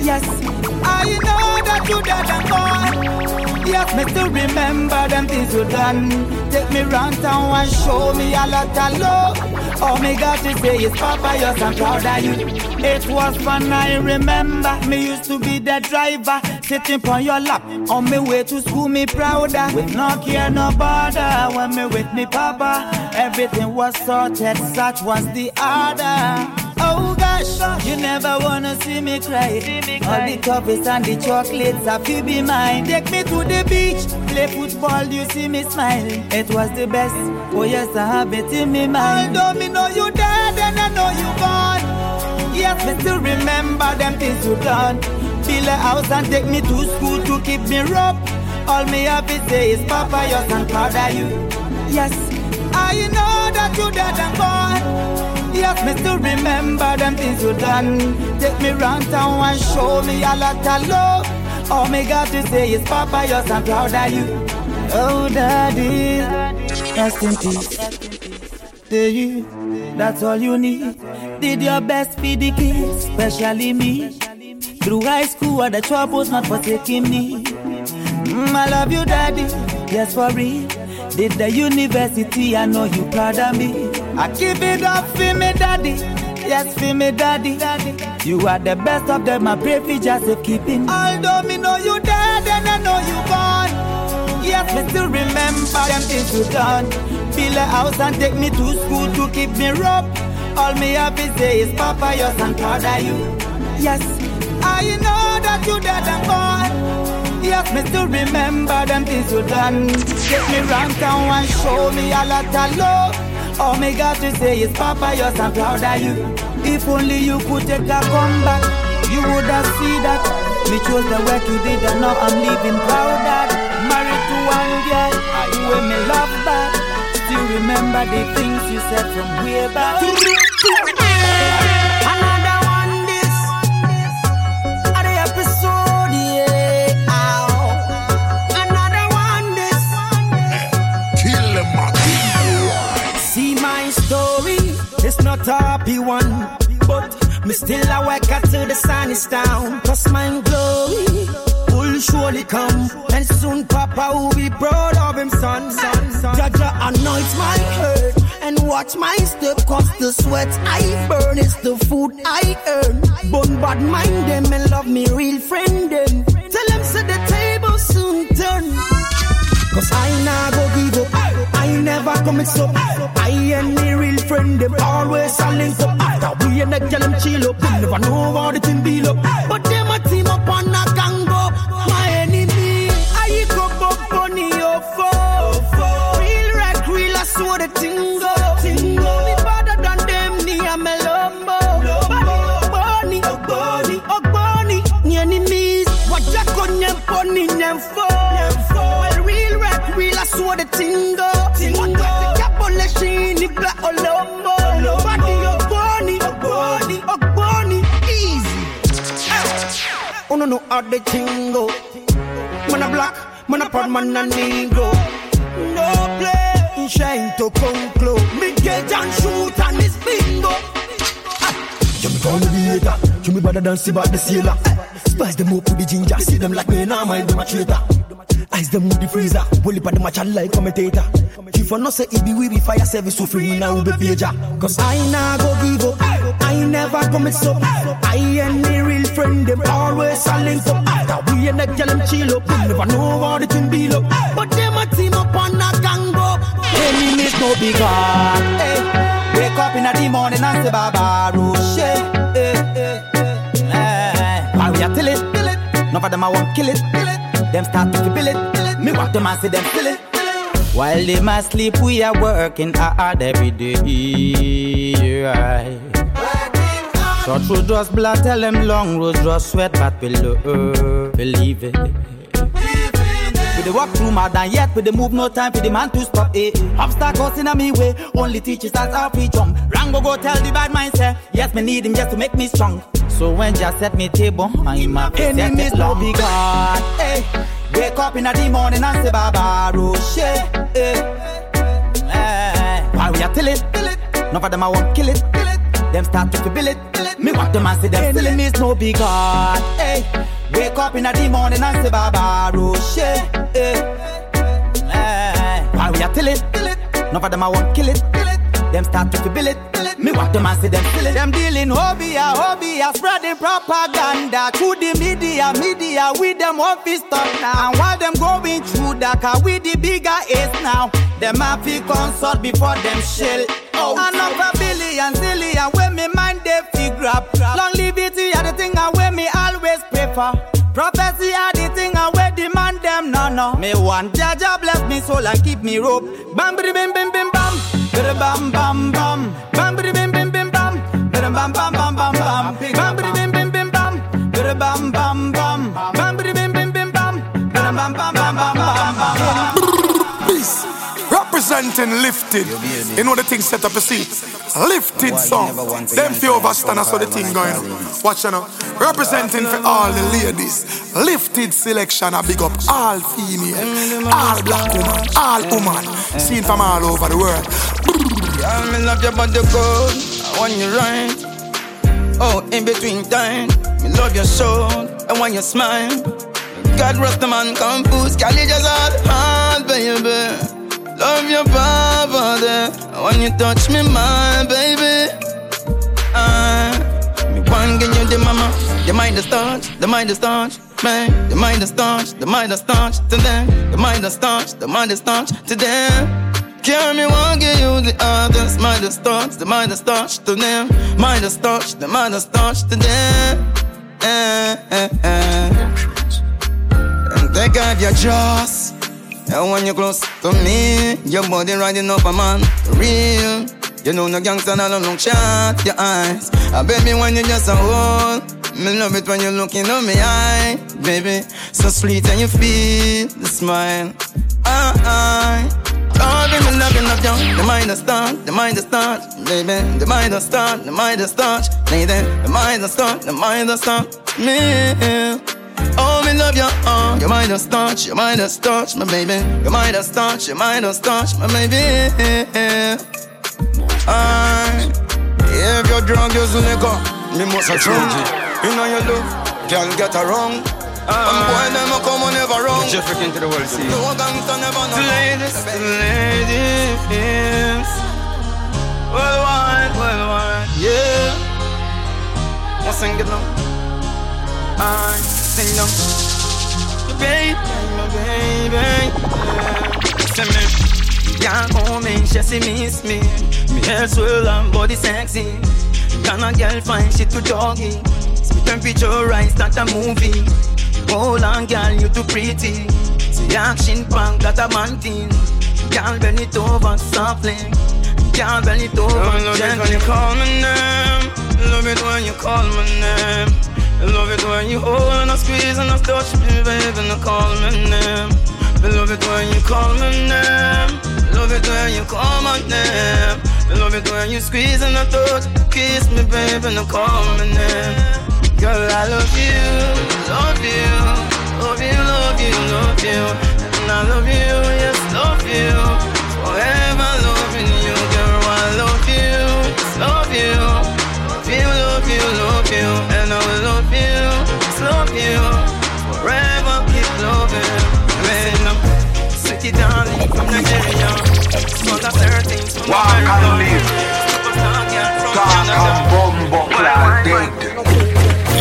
Yes, I know that you dead and gone. Yes, me still remember them things you done. Take me round town and show me a lot of love. All me got to say is, Papa, yes, I'm proud of you. It was fun, I remember. Me used to be the driver, sitting on your lap. On me way to school, me prouder. With no care, no bother. When me with me, Papa, everything was sorted. Such was the order. Oh gosh, you never wanna see me cry. All the toffees and the chocolates have to be mine. Take me to the beach, play football, you see me smiling. It was the best. Oh yes, I have it in me mind. Although me know you dead and I know you gone. Yes, me still remember them things you done. Build a house and take me to school to keep me up. All me have to say is Papa, yes, I'm proud of you. Yes, I know that you dead and gone. Yes, me still remember them things you done. Take me round town and show me a lot of love. All me got to say is, Papa, yes, I'm proud of you. Oh, Daddy, rest in peace. You, that's all you need. Did your best for the kids, especially me. Through high school, all the troubles not forsaking me. Mm, I love you, Daddy. Yes, for real. Did the university, I know you proud of me. I keep it up for me, daddy. Yes, for me, daddy. daddy. You are the best of them. Pray for just to keeping. Although me know you dead and I know you gone. Yes, me still remember them things you done. Build a house and take me to school to keep me up. All me have to say is, Papa, your son proud of you. Yes, I know that you dead and gone. Yes, me still remember them things you done. Take me round town and show me a lot of love. All me got to say is, Papa, yes, I'm proud of you. If only you could take a comeback, you would have seen that. Me chose the work you did, and now I'm living proud that. Married to one girl, who me love back. Still remember the things you said from way back. Not happy one. But me still a work till the sun is down. Cause my glory will surely come. And soon Papa will be proud of him son. son, son. Jaja anoints my head and watch my step. Cause the sweat I burn is the food I earn. Bun bad mind them and love me real friend them Cause I nah go give up. I never commit up. I and me real friend, them always a link up. That we and the girl them chill up. Never know how the thing be up. But them a team up and a gang up. My enemy, I go up bunny your foe. Real rock, real, I saw the tingo. No no, how the tingo. Man a black, man a proud, man a negro. No play, shine to conclude. Me get and shoot and it's bingo. You me call me the hater. You me better than see the sailor. Spice them up with the ginger. See them like me, now mind them a traitor. Ice them with the freezer. Holy pa them a chat like commentator. If I not say it be we be fire service so free now be pager. Cause I nah go give up. I never commit up. I and the real friend them always link up. That we and the girl them chill up. Never know how the thing be up. But them a team up and a gang up. Enemies no big heart. Hey. Wake up in the morning and say Baba Roche. Hey, hey, hey. Are till it, till it. None of them I want kill it, kill it. Them start to feel it. Me walk them and see them feel it. While they must sleep, we are working hard every day. Right. Short road just blood, tell them long roads just sweat, but we love, believe it. We dey walk through mad and yet we dey move no time for the man to stop it. Obstacles in a me way, only teaches us how we jump. Rango go tell the bad mind say, yes me need him just to make me strong. So when just set me table, I'm a enemies no God. Hey, wake up in the morning and say Baba Roche. Hey, eh. hey. While we are till it, till it. None of them I want kill it, kill it. them start to feel it. Me want them and see them enemies no big God. Hey, eh. wake up in the morning and say Baba Roche. Hey, eh. hey. While we are till it, none of them I won't kill it. Them start to feel it. Me want them and see them it. Them dealing hobia, hobia, spreading propaganda through the media, media. With them fist up now. And while them going through that, cause we the bigger ace now. Them to consult before them shell. Oh, another billion, zillion, when me mind they figure up. Longevity are the thing I where me always prefer. Prophecy are the thing I where demand them no no. Me want Jaja bless me soul and keep me rope. Bam bim bim bim bim bam. Bam bam bam. Bam bim bim bim bim bam. Bada bam bam bam bam bam. Bam bim bim bim bim bam. Bada bam bam bam. Bam bim bim bim bim bam. Bada bam bam bam bam bam bam. Peace. Representing lifted. You know the thing set up a seat. Lifted song. Them few of us stand us so the thing going on. Watch you now. Representing for all the ladies. Lifted selection. I big up all female. All black woman. All woman. Seen from all over the world. Girl, me love your body good. I want you right. Oh, in between time, me love your soul. I want your smile. God rest the man confused. Girl, you just hard, hard, baby. Love your there. When you touch me, my baby. I, me one get you the mama. The mind is staunch, the mind is staunch. Man, the mind is staunch, the mind is staunch to them. The mind is staunch, the mind is staunch to them. Carry me one, give you the others. Mind is staunch, the mind is staunch to them. Mind is staunch, the mind is staunch to them. Eh, eh, eh. And take out your jaws. And when you're close to me, your body riding up a man, real. You know no gangster, no long shot, your eyes. I baby when you just a hold. Me love it when you look into me eye, baby. So sweet and you feel the smile. Ah, ah. Oh, baby, loving of you. The mind is start, the mind is start, baby. The mind is start, the mind is start, lady. The mind is start, the mind is start, me. Oh, me love you, uh. Your mind is staunch, your mind is staunch, my baby. Your mind is staunch, your mind is staunch, my baby. I If you're drunk, use liquor Me must have drunk. You know you love, can't get around I'm boy, them a come on never wrong. Jeffrey into the world, see. No gangster never know. Ladies, ladies. Worldwide, worldwide, yeah. What's sing it now? I sing them. Baby, my baby, yeah. me, yeah, home and she see miss me. Me hair swell and body sexy. Can a girl find shit to doggy? Me temperature rise, start a movie. Hold on, girl, you too pretty. See action punk, got a man thing. Girl, bend it over softly. Girl, bend it over Love it when you call my name. Love it when you call my name. I love it when you hold and I squeeze and I touch me, baby, and I call my name. I love it when you call my name. I love it when you call my name. I love it when you squeeze and I touch, kiss me, baby, and I call my name. Girl, I love you, love you, love you, love you, love you, and I love you, yes, love you, Walk and America. Superstar girl from Canada.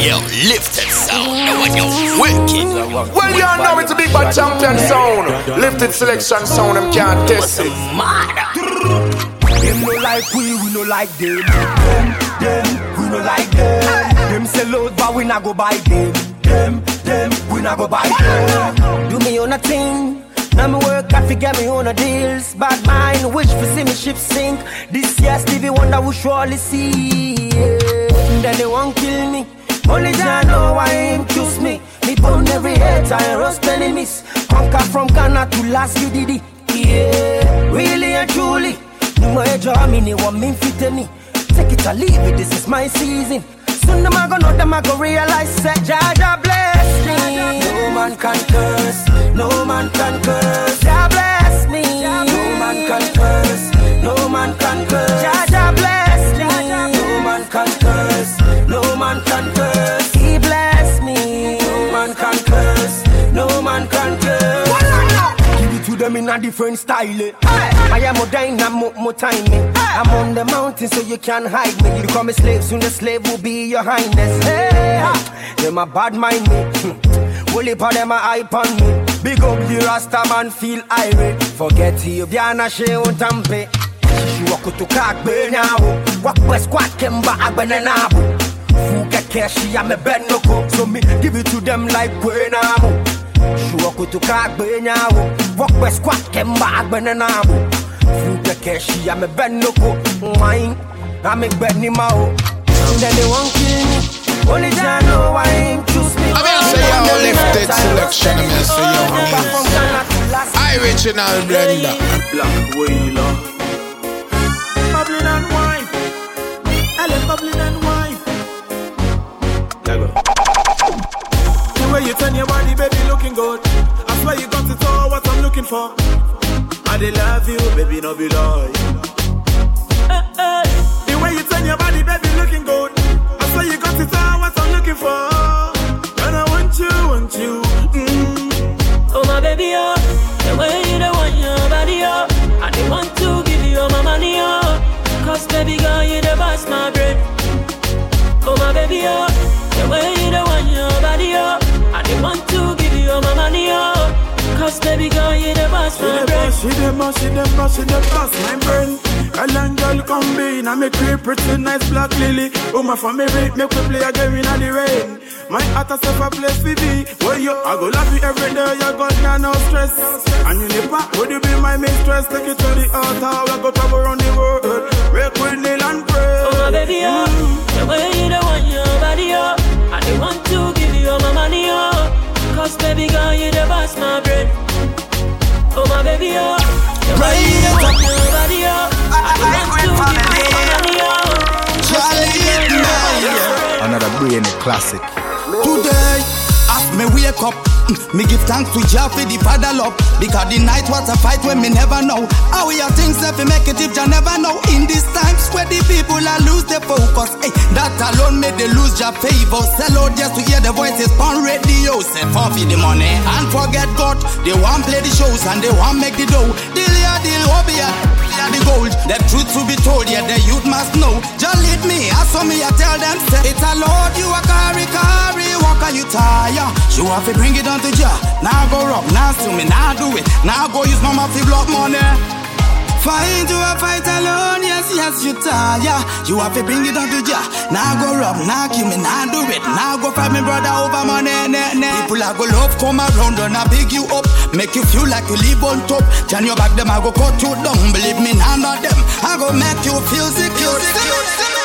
Yo, lifted sound. Now when you're working. Well, you know it's a big bad champion sound. Lifted selection sound, them can't test it. Them no like we, we no like them. Them, them, we no like them. Them sell out, but we not go buy them. Them, them, we not go buy them. Do me on a thing. Now me work, I figure me own a deals. Bad mind, wish for see me ship sink. This year Stevie Wonder will surely see. Yeah. Then they won't kill me. Only Jah know why him choose me. Me burn every hater and roast enemies. Conquer from Ghana to last UDD. Yeah, really and truly. no My Germany want me fit me. Take it or leave it, this is my season. Soon them a go know them a go realize that Jah Jah bless me. No man can curse, no man can curse. Jah bless me. No man can curse, no man can curse. Jah a different style. Eh. I am a I'm more, more tiny. I'm on the mountain, so you can't hide me. You become a slave, soon the slave will be your highness. Hey, them a bad mind me. Only for them a hype on me. Big up the Rasta man, feel irate. Forget you, Biana, she won't tampe. walk to kak be now. Wak west kwat kemba agbene nabu. Fuga keshi ya me ben noko. So me give it to them like kwe namu. Shuwa kutu kak be now. Wak west kwat kemba agbene nabu. Fuga keshi ya me ben noko. Wine, I make ben ni mao. Then they won't kill me. Only Jah know why ain't choose me. I mean, say you lifted selection. I mean, say you I original blender. Black wheeler. Bubbling and wine. Ellen bubbling and wine. Way you turn your body, baby, looking good. I swear you got it all, what I'm looking for. I they love you, baby, no be lie. Eh, eh. The way you turn your body, baby, looking good. I swear you got it all, what I'm looking for. And I want you, want you. Mm. Oh my baby, oh, the way you the want your body, oh, I they want to give you all my money, oh, cause baby girl you the boss, my brain. To give you all my money, oh, cause baby girl you the boss, my the brain. she the boss, she the boss, she the boss, my brain. Girl and girl combine, I make you pretty nice black lily. Oh my family, make me play a game in the rain. My heart a self a place for thee. Where you, I go love you every day, you got me no stress. And you never, would you be my mistress? Take it to the altar, we go travel around the world. Make we kneel and pray. Oh my baby, oh, mm. the way you the want your body, oh, I they want to give you all my money, oh, cause baby girl you the boss, my brain. Oh my baby, oh, the way you your body, oh, I they want to give you all my money, oh. Another brainy classic. Today, as me wake up, me give thanks to Jah for the father love. Because the night was a fight when me never know. How we are things if we make it if Jah never know. In these times where the people are lose their focus, hey, that alone made they lose Jah favor. Sell out just to hear the voices on radio. Say for the money and forget God. They want play the shows and they want make the dough. Deal ya, deal hobby ya. The gold, the truth to be told, yeah, the youth must know. Just lead me, I saw me, I tell them, say, it's a Lord, you a carry, carry, walk and you tire. You have to bring it on to Jah. Now go rock, now sue me, now do it. Now go use mama fi block money. Fight you a fight alone, yes, yes, you tire. You have to bring it on to Jah. Now go rob, now kill me, now do it. Now go fight me brother over money, nah, nah. People are go love come around and I big you up. Make you feel like you live on top. Turn your back, them I go cut you down. Believe me, none of them. I go make you feel secure.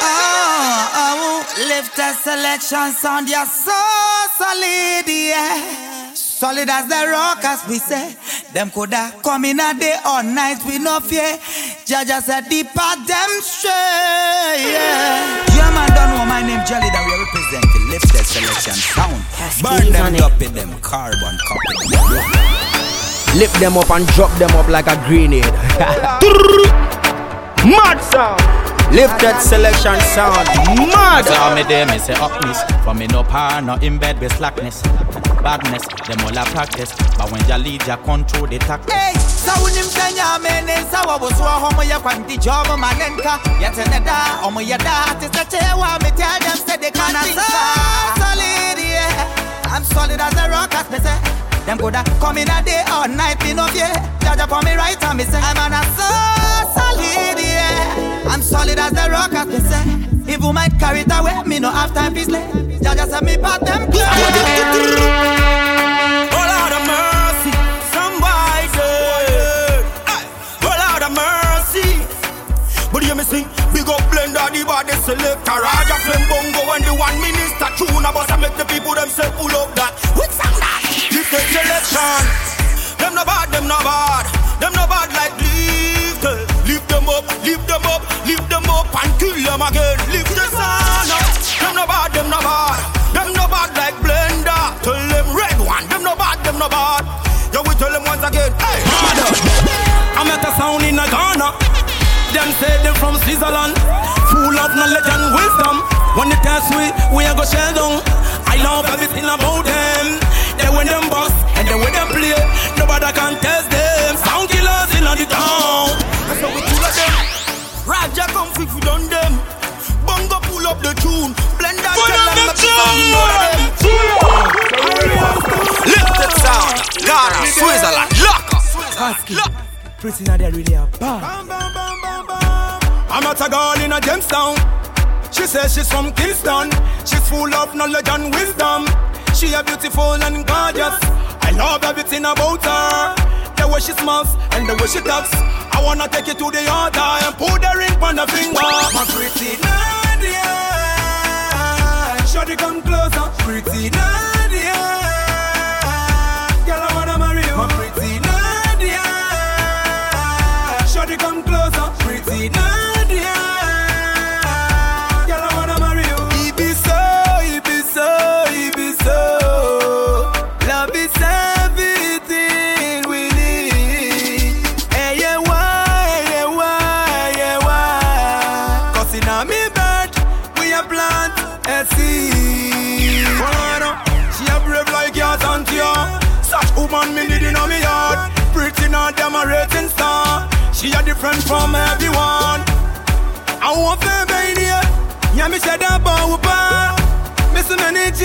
Oh, oh, lift a selection sound, you're so solid, yeah. Solid as the rock, as we say. Them coulda come in a day or night with no fear. Jaja said, depart them straight. Yeah, yeah man, don't know my name, Jelly, that we represent the lifted selection sound. Burn them, copy them, carbon copy them. Lift them up and drop them up like a grenade. Mad sound. Lifted selection sound. Mad. So me there, me say upness. For me no power, no in bed with slackness. Badness, them all a practice. But when ya lead, ya control the tactics. Hey, saunim sanya mene sawa buswa homo ya kwanti jomo manenka yatene da oh, omo ya da tisa chewa me tell them say they can't think solid yeah I'm solid as a rock as me say them coulda come in a day or night me no fear Jaja for me right and me say I'm on a so solid yeah I'm solid as the rock as me say you might carry it away me no have time to slay Jaja say me pat them clear Oh Lord of mercy, somebody hey, oh Lord of mercy. But hear me sing, big up blender, the body selector, Raja Flame Bongo and the one minister tune about to make the people themselves pull up that. What song that? This is selection. Them no bad, them no bad, them no bad like them up, lift them up, lift them up and kill them again. Lift the sun up. Them no bad, them no bad, them no bad like blender. Tell them red one, them no bad, them no bad. Yo, we tell them once again, hey, harder. I met a sound in a Ghana. Them say them from Switzerland. Full of knowledge and wisdom. When they test we, we a go shell down. I love everything about them. They when them boss and then when them play, Lifted sound. Ghana, Switzerland, lock up. Husky. Pretty now really are bad. I'm not a girl in a gemstone. She says she's from Kingston. She's full of knowledge and wisdom. She a beautiful and gorgeous. I love everything about her. The way she smiles and the way she talks. I wanna take you to the altar and put the ring on the finger. My pretty Nadia, Shawty come closer. Pretty Nadia, girl I wanna marry you. My pretty Nadia, Shawty come closer. Pretty Nadia, She a different from everyone. I want be there. Yeah, me said that boy. Me see many G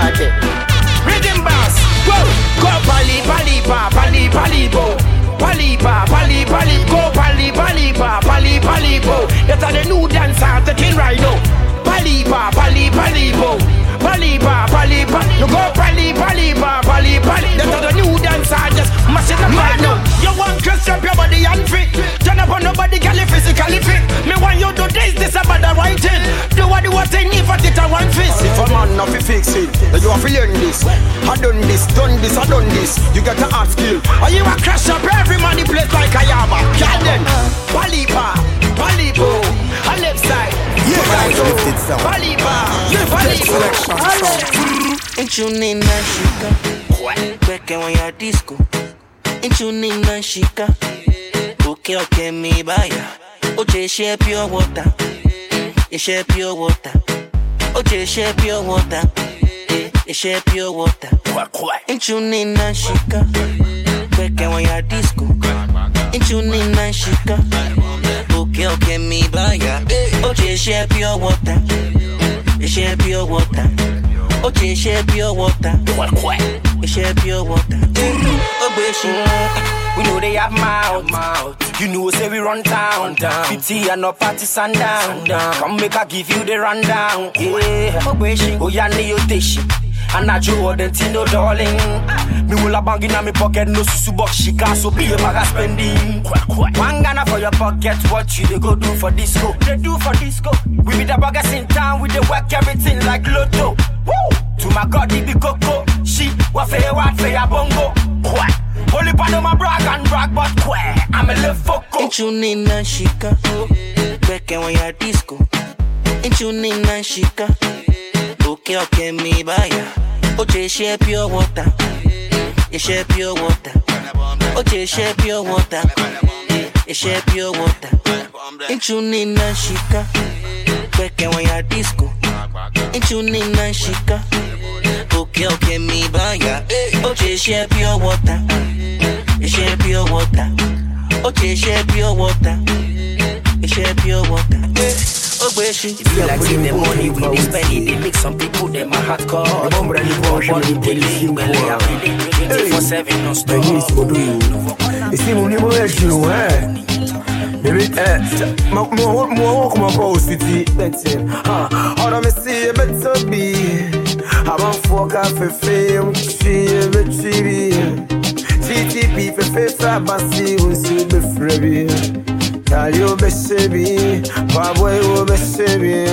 party. Rhythm bass, whoa, go pali pali pa pali pali bo. Pali pa pali pali go pali pali pa pali pali bo. That's the new dance are taking right now. Pali pa pali pali bo. Pali pa pali pa. You go pali pali pa pali pali. That's how the new dance are just mashing up right now. You want to up your body and fit. Turn up on nobody, girl, physically fit. Me want you do this, this about the right thing. Do what you want thing if I get a one fist. If a man not fi fix it, then you have to learn this. I done this, done this, I done this. You got to ask skill. Are you a crash up every money place like a yaba? Girl then, Palipa, Palipo, a left side. Yeah, Palipo, Palipa, Palipo. Nchuni na shika Kweke wanya disco Nchuni na shika Uke oke mi baya Oje share pure water You share pure water Oje share pure water You share pure water Nchuni na shika Kweke wanya disco Nchuni na shika Uke oke mi baya Oje share pure water You share pure water Oje share pure water. You share pure water. We know they have mouth, mouth. You know, say we run town, down. Fifty and no party sundown. Come make I give you the rundown. Yeah, oh yeah, dish. And I draw the tino darling. Me will a bang in my pocket, no susu box shika, so be a maga spending. One Ghana for your pocket, what you they go do for disco? They do for disco. We be the buggers in town, we they work everything like lotto. Woo! To my god, it be coco. She, what for your what for your bongo? Quack. Only part of my brag and brag, but quack. I'm a live foco. Nchuni na shika oh. Kweke wanya disco Nchuni na shika Uke oke mi baya Oje share pure water. You share pure water. Oje share pure water. You share pure water. Nchuni na shika Kweke wanya disco. Nchuni na shika Uke oke mi baya Oje share pure water. You share pure water. Oje share pure water. You share pure water Ogbeshi If you like see the money we dey spend it, they make some people them a hot call. Remember the body they live, well they are really 24/7 non stop. Ici mon numéro est chaud, hein Baby, eh, moi, moi, moi, comment pas au city, ha, ora me see, but so be, I'm on fuck off a film, she, but she be, TTP, fe fe fa basi, un si be frebi, Call you be sebi, pa boy, you be sebi,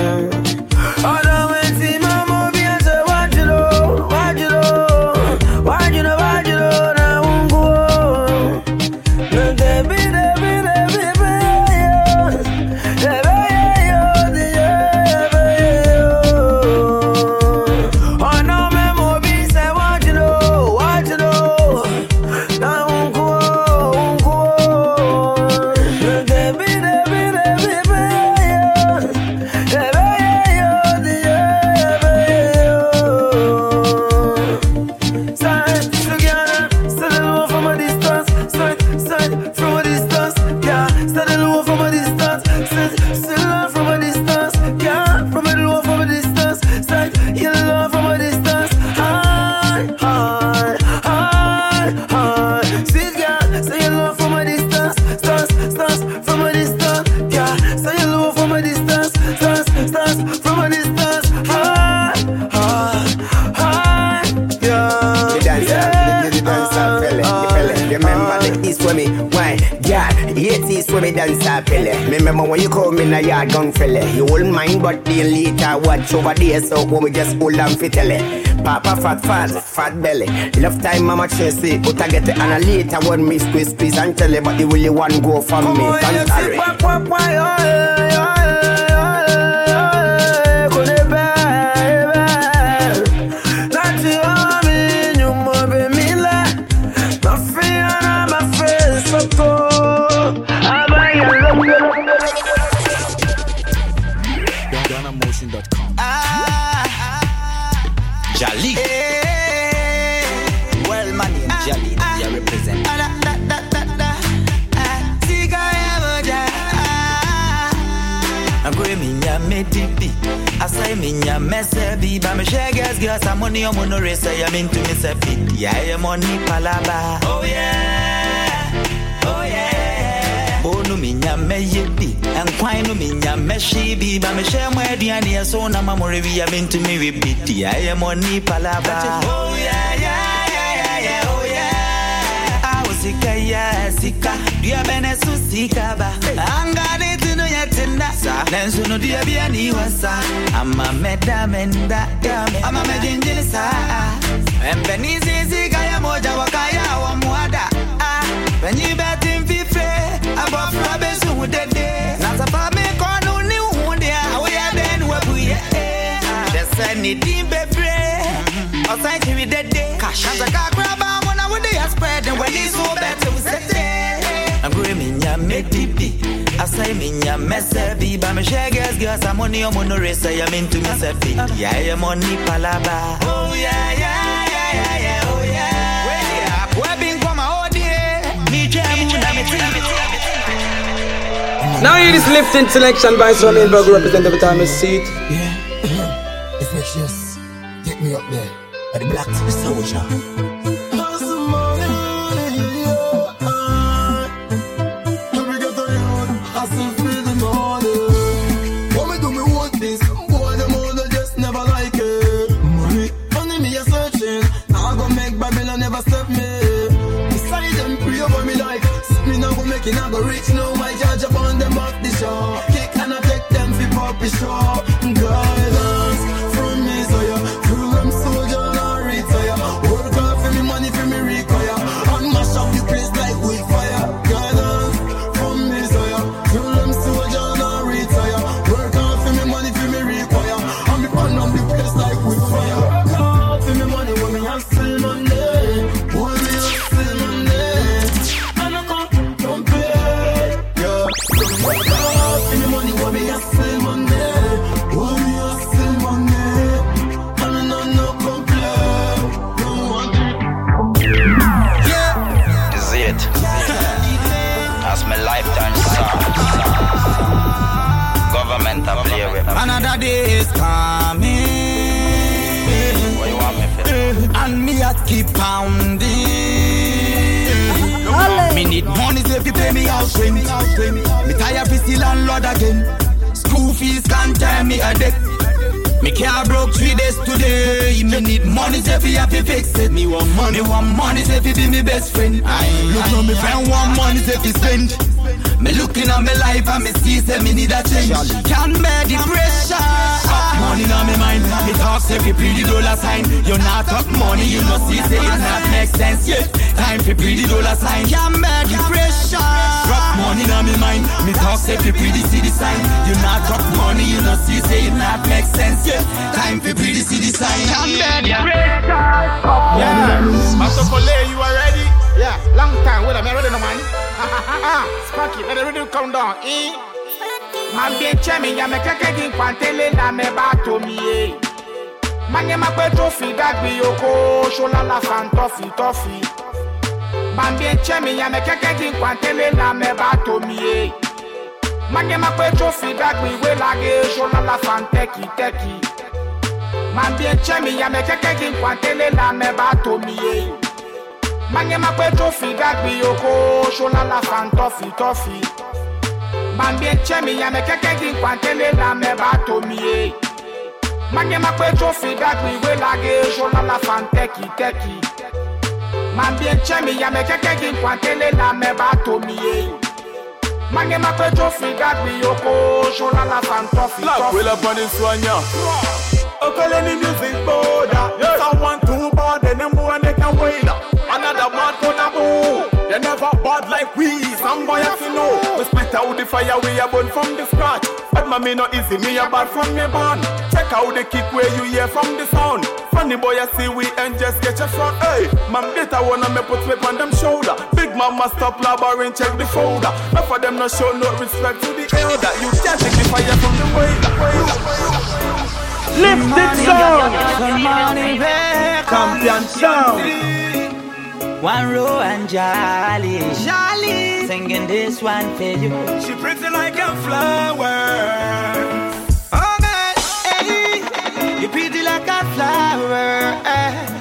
dance a pele. Me remember when you come in a yard gun fella. You wouldn't mind, but the later watch over there. So when we just hold on for tele. Papa fat fat, fat belly. Love time mama chase it, but I get it and a later one me squeeze squeeze and tell it, but the really one go for me. Jali. Asai minya mesebi Ba me share girls girls I'm money I'm on race I am into me sefi Yeah I am money palaba. Oh yeah. Oh yeah. Bonu minya meyebi Enkwan no minya meshibi Ba me share mo aduane ya so na mamore wi am into me repeat Yeah I am money palaba. Oh yeah yeah yeah yeah yeah oh yeah. Sika ya sika. Dua bene su sika ba. Angani tinu ya tinda Nensu no dua bia ni wasa. Ama meda menda Ama medinjini sa. Mbeni zizi kaya moja wakaya wa muada. Ah, Penyi beti mfife Abofra besu udede. Nasafa me kono ni uhunde Awaya den webuye Shese ah, ni dimbebre mm-hmm. Osai chiri dede. Nasa kakraba mwana wudi ya spread And when it's so better we set it Agwe minya medibi Asai minya mesebi Ba me share girls girls I'm money I'm on no race I am into me sefi Yeah I am money palaba Oh yeah yeah yeah yeah yeah oh yeah Where yeah Kwe bin kwa ma odie Ni jemu na mitina Now hear this lifting selection by Sonny Bug representative of Thomas Seat. Uh-huh. It's precious. Get me up there. At the black soldier. Best friend. I look now me friend want money to fi spend. Me looking at me life and me see say me need a change. Can't bear the pressure. Money on me mind, me talks every pretty dollar sign. You not talk money, you know see say it not make sense. Yeah, time for pretty dollar sign. Can't bear the pressure. Rock money on me mind, me talks every pretty city sign. You not talk money, you know see say it not make sense. Yeah, time for pretty city sign. Can't bear the pressure. Yeah, Master Kole, you are ready? Long time. Wait a minute, ready no man. Sparky, let the rhythm come down. Eh? Mambie chemi ya mekeke gi kwantele na me ba to mi e. Eh? Manye ma pe tofi dagbi yoko shola la fan tofi tofi. Mambie chemi ya mekeke gi kwantele na me ba to mi e. Eh? Manye ma pe tofi dagbi we lage shola la fan teki teki. Man Mambie chemi ya mekeke gi kwantele na me ba to mi e. Eh? Manye ma pe tofi dagbi yoko shola la fan tofi tofi. Mambie chemi ya me keke gi kwantele na me ba to mi e. Manye ma kwe trofi dagwi we lage shola la fan teki teki. Mambie chemi ya me keke gi kwantele na me ba to mi e. Mange ma kwe jofi gagbi yoko Shola la fan tofi Black will up on this one, yeah. Okay, any music border. Someone too bad, then them boy they can win. Another man gonna boo. They never bad like we. Some boy have to know. We spit out the fire we are born from the scratch. But my me not easy, me a bad from me born. Check out the kick where you hear from the sound. Funny boy, I see we and just get your front. Hey, man, better wanna me put whip on them shoulder. Big mama stop laboring, check the folder. Enough of them not show no respect to the elder. You can't take the fire from the waiter. Lift it sound. Some money back Champion sound. One row and Jolly. Jolly. Singing this one for you. She pretty like a flower. Oh God, hey, you pretty like a flower. eh.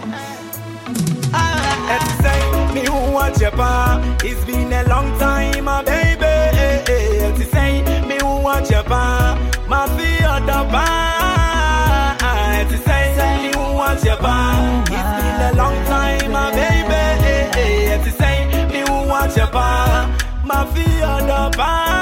Let's say me who want your pa. It's been a long time, my baby. Let's say me who want your pa. Who want your pa. My fear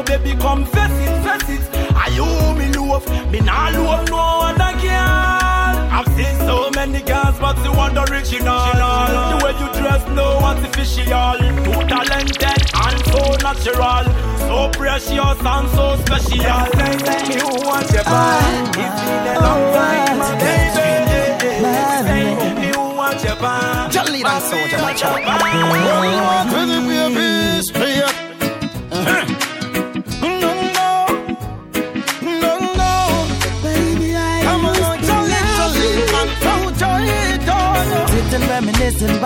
So baby, come face it, face it. Are you me love? Me nah love no other girl. I've seen so many girls, but you want the original. The way you dress, no artificial. Too talented and so natural. So precious and so special. Say me who wants your band. It's been a long time, my baby. Say me who wants your band. Jolly and soldier, my child.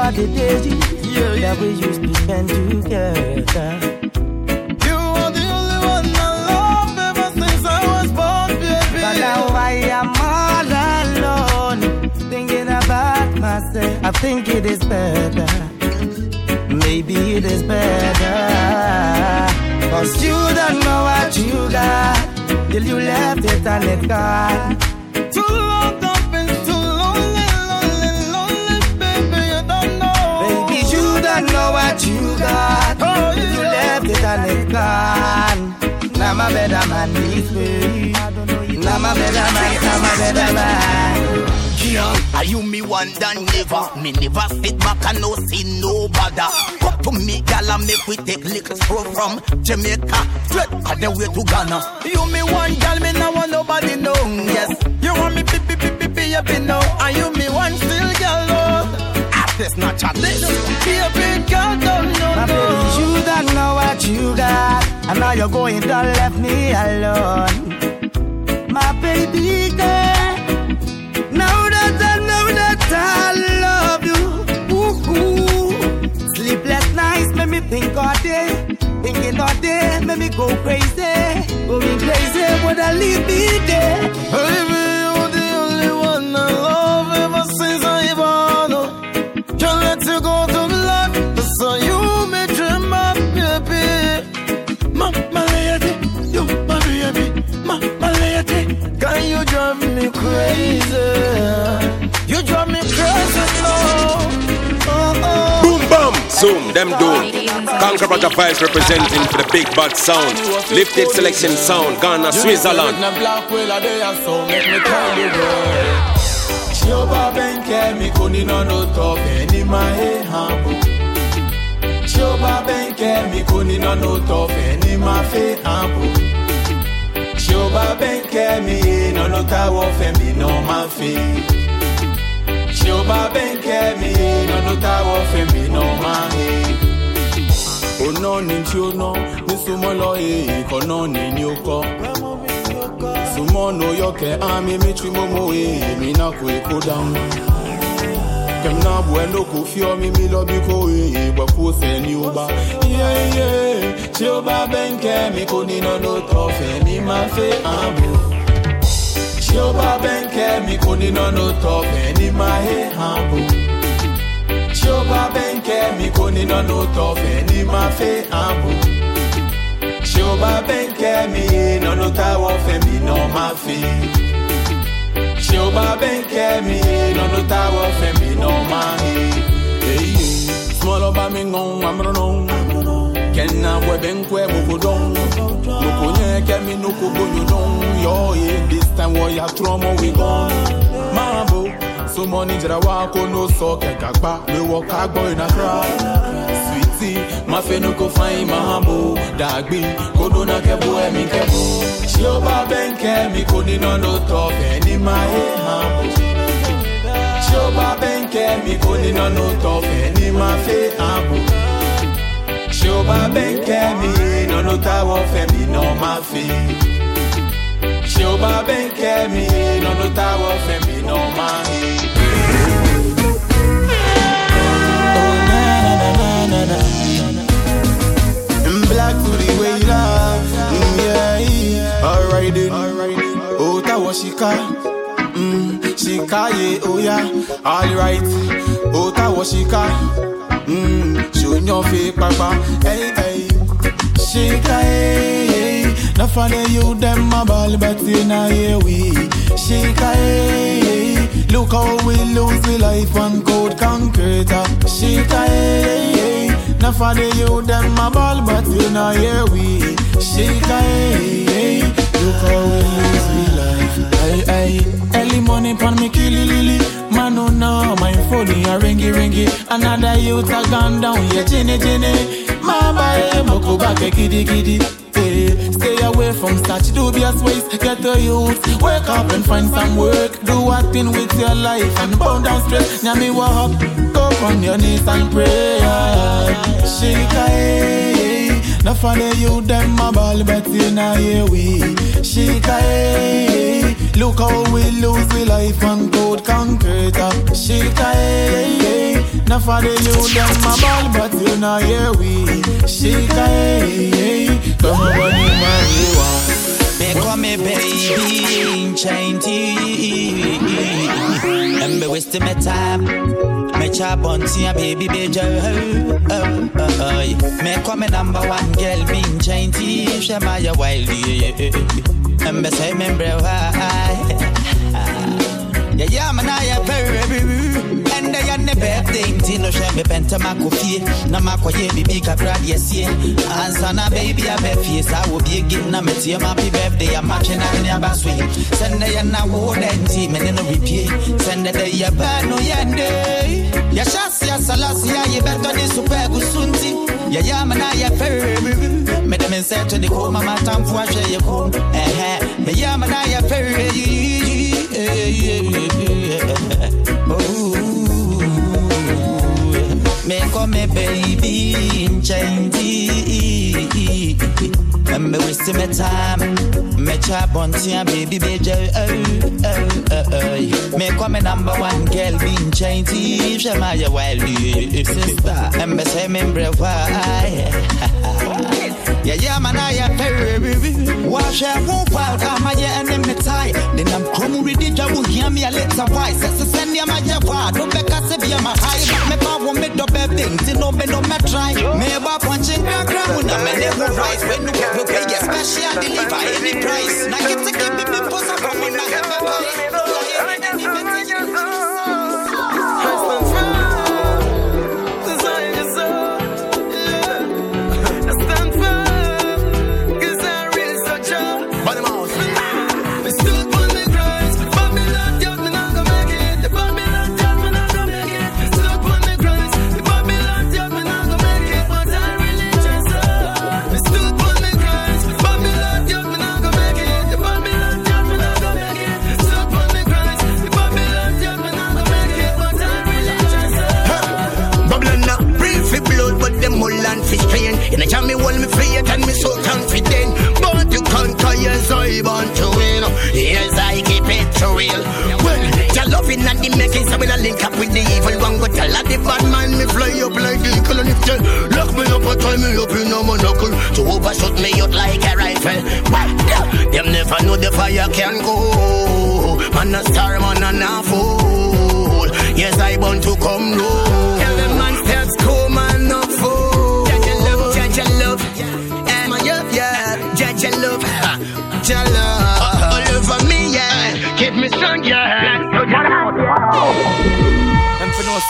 About the days that we used to spend together. You are the only one I love ever since I was born, baby. But now I am all alone, thinking about myself. I think it is better. Maybe it is better. Cause you don't know what you got till you left it and it gone. And it gone. Now my better man this way. Now my better man, now my better man. Girl, are you me one than never? Me never sit back and no see no bother. Come to me, gal, and make we take little stroll from Jamaica straight all the way to Ghana. You me one gal, me now want nobody know. Yes, you want me pi pi pi pi pi up in now. Are you me one still gal? Oh, ah, that's not chat. Be you got. And now you're going to leave me alone. My baby girl. Now that I know that I love you. Sleepless nights make me think all day. Thinking all day make me go crazy. Going crazy, would I leave me there? Crazy? You drive me crazy, no. Oh, oh. Boom bam, zoom, them doom. Conquer Roger Vibes representing for the big bad sound. Lifted selection sound, Ghana, Switzerland. Na black will a day and so make me tell you girl. Shoba benke mi no no top any my hambo. Shoba benke mi kuni no no top any my fe hambo. Shoba benke mi no no tawo fe mi no ma fe. Shoba benke mi no no tawo fe mi no ma he. Ono ni tí ó ná ní súnmọ́ lọ èèkàn náà ní ní ó kọ́. Súnmọ́ no yọkẹ́ àmì mi tí mo mọ èèmí náà kò èkó dáhùn. Kem na bwe no ko fio mi mi lo bi ko e Bwa ko se ni benke mi ko ni no no to fe mi ma fe ambu Che benke mi ko ni no no to fe ni ma he benke mi ni eh, ma fe ambu Che benke mi eh, no no ta eh, mi ma fe ṣé o bá bẹ́ńkẹ́ mi lọ́nà táwọ̀ fẹ́ mi náà máa he. Small ọba mi ngọ̀n amúrúnú. Kẹ́nà wẹ̀bẹ̀ ń kọ́ ẹ̀ mọ̀kò dán. Yẹn kẹ́mi ní kò gbóyún dán. Yọ̀ ẹ́ this time wọ̀ ya tó ọmọ wí gan. Máa bò sọmọ ní jẹrẹ wá kó ní ó sọ kẹ̀kẹ́ pa. Mi wọ ká gbọ́ iná kra. Sweetie, máa fẹ́ ní kó fáyín máa bò. Dàgbé kó dóná kẹ́bù ẹ̀mí kẹ́bù. Ṣé o bá bẹ́ńkẹ́ mi kò ní náà ló tọ́ fẹ́ ní máa yé hàn bò. Ṣé o bá bẹ́ńkẹ́ mi kò ní náà ló tọ́ fẹ́ ní máa fẹ́ hàn bò. Ṣé o bá bẹ́ńkẹ́ mi lọ́nà táwọn fẹ́ mi náà máa fi. Ṣé o bá bẹ́ńkẹ́ mi lọ́nà táwọn fẹ́ mi náà máa. Mm, Black the way love, mm, yeah, yeah. Alright then, oh that was Shika, mm, Shika yeah, oh yeah. Alright, oh that was Shika, mm, show your face, papa, hey hey. Shika hey, hey. Not funny you them my ball, but you know here we. Hey, hey. Look how we lose the life on code concrete. Hey, hey. Not funny you them my ball, but you know here we. Hey, hey. Look how we lose the life. Hey, hey. Early morning pan me killy lily. Man, no, no, my phone a ringy ringy. Another youth a gone down, yeah, ginny ginny. Mama, eh, moko back a giddy giddy. Eh, Stay away from such dubious ways. Get the youth, wake up and find some work. Do what thing with your life and bow down straight. Nyami walk, go on your knees and pray. Shika, eh, not funny you them my ball, but you know here we. Shika, eh, look how we lose we life on code concrete. Shika, eh, not funny you them my ball, but you know here we. Shika, eh, come on, you man, you are. Call me baby in Chinese And me wasting my time Me chop on tea baby baby oh, oh, oh, oh. Me call me number one girl me in Chinese She my wild And me say me bro oh, oh, oh. Yeah, yeah, man, I am very, And I am the best thing Tino she me penta mako fie Na mako ye bibi kabra yes ye Answer na baby I be face. I will be again na me tia happy birthday I'm matching na me aba sweet Send the na wo den ti me no repeat Send the ya ba no yende Ya shasi ya salasi ya ye beto ni super gusunti Ya ya man I am very, very Me say to the coma my time for share your home. Eh eh. Me ya man Me call me baby in Chinese And me waste my time. Me chop on tia baby baby oh, oh, oh, oh. Me number one girl be in She my wild sister. And me say me brave Yeah, yeah, man, I am very Wash a whoop out, I'm a yeah, and then me tie. Then I'm come with the job, hear me a little voice. Says to send you my java, don't be cast you're my high. Me power me double things, you know, me no me try. Me about punching crack ground, I'm a never rise. When you go pay your special deliver any price. Now get to keep me people so come in, I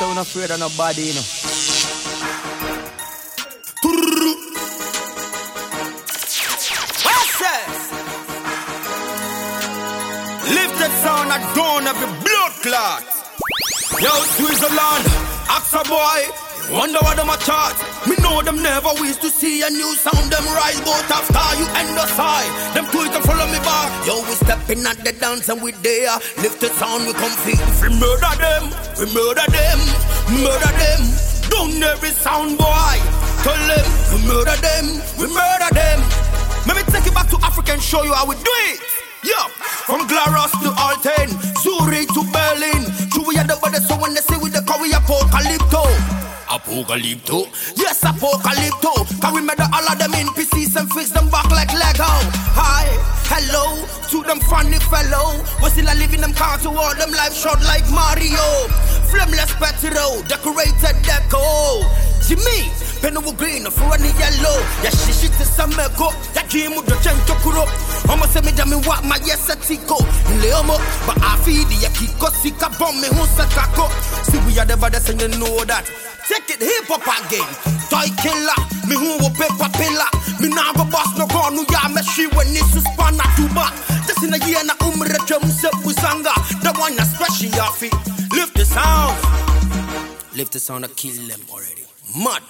Not afraid of nobody, you know. Sound at dawn every blood clot. Yo, Switzerland, Axa boy. Wonder what them a chat. Me know them never wish to see a new sound them rise, but after you end the side, them tweet and follow me back. Yo, we stepping at the dance and we there. Lift the sound, we come feet. We murder them, we murder them, murder them. Down every sound boy. Tell them, we murder them, we murder them. Let me take you back to Africa and show you how we do it. Yeah, from Glarus to Olten, Zurich to Berlin. True, we are the body, so when they say we the call, we apocalypto. Apocalypto? Yes, apocalypto. Can we murder all of them in pieces and fix them back like Lego? Hi, hello, to them funny fellow. We still a living them car to all them life short like Mario. Flameless petro, decorated deco. Jimmy, penny will green for any yellow. Yeah, she shit is some meko. That dream with the chen chokuro. Almost say me jam what my yes a tico. Leomo, but I feed the yakiko sika bomb me who's a kako. See, we are the brothers and you know that. Take it hip hop again. Toy killer, me who will paper pillar. Me now go boss no go no ya me she when it's span na tuba. Just in a year na umre chum se pusanga. The one that's special yafi. Lift the sound. Lift the sound, I kill them already. Mud.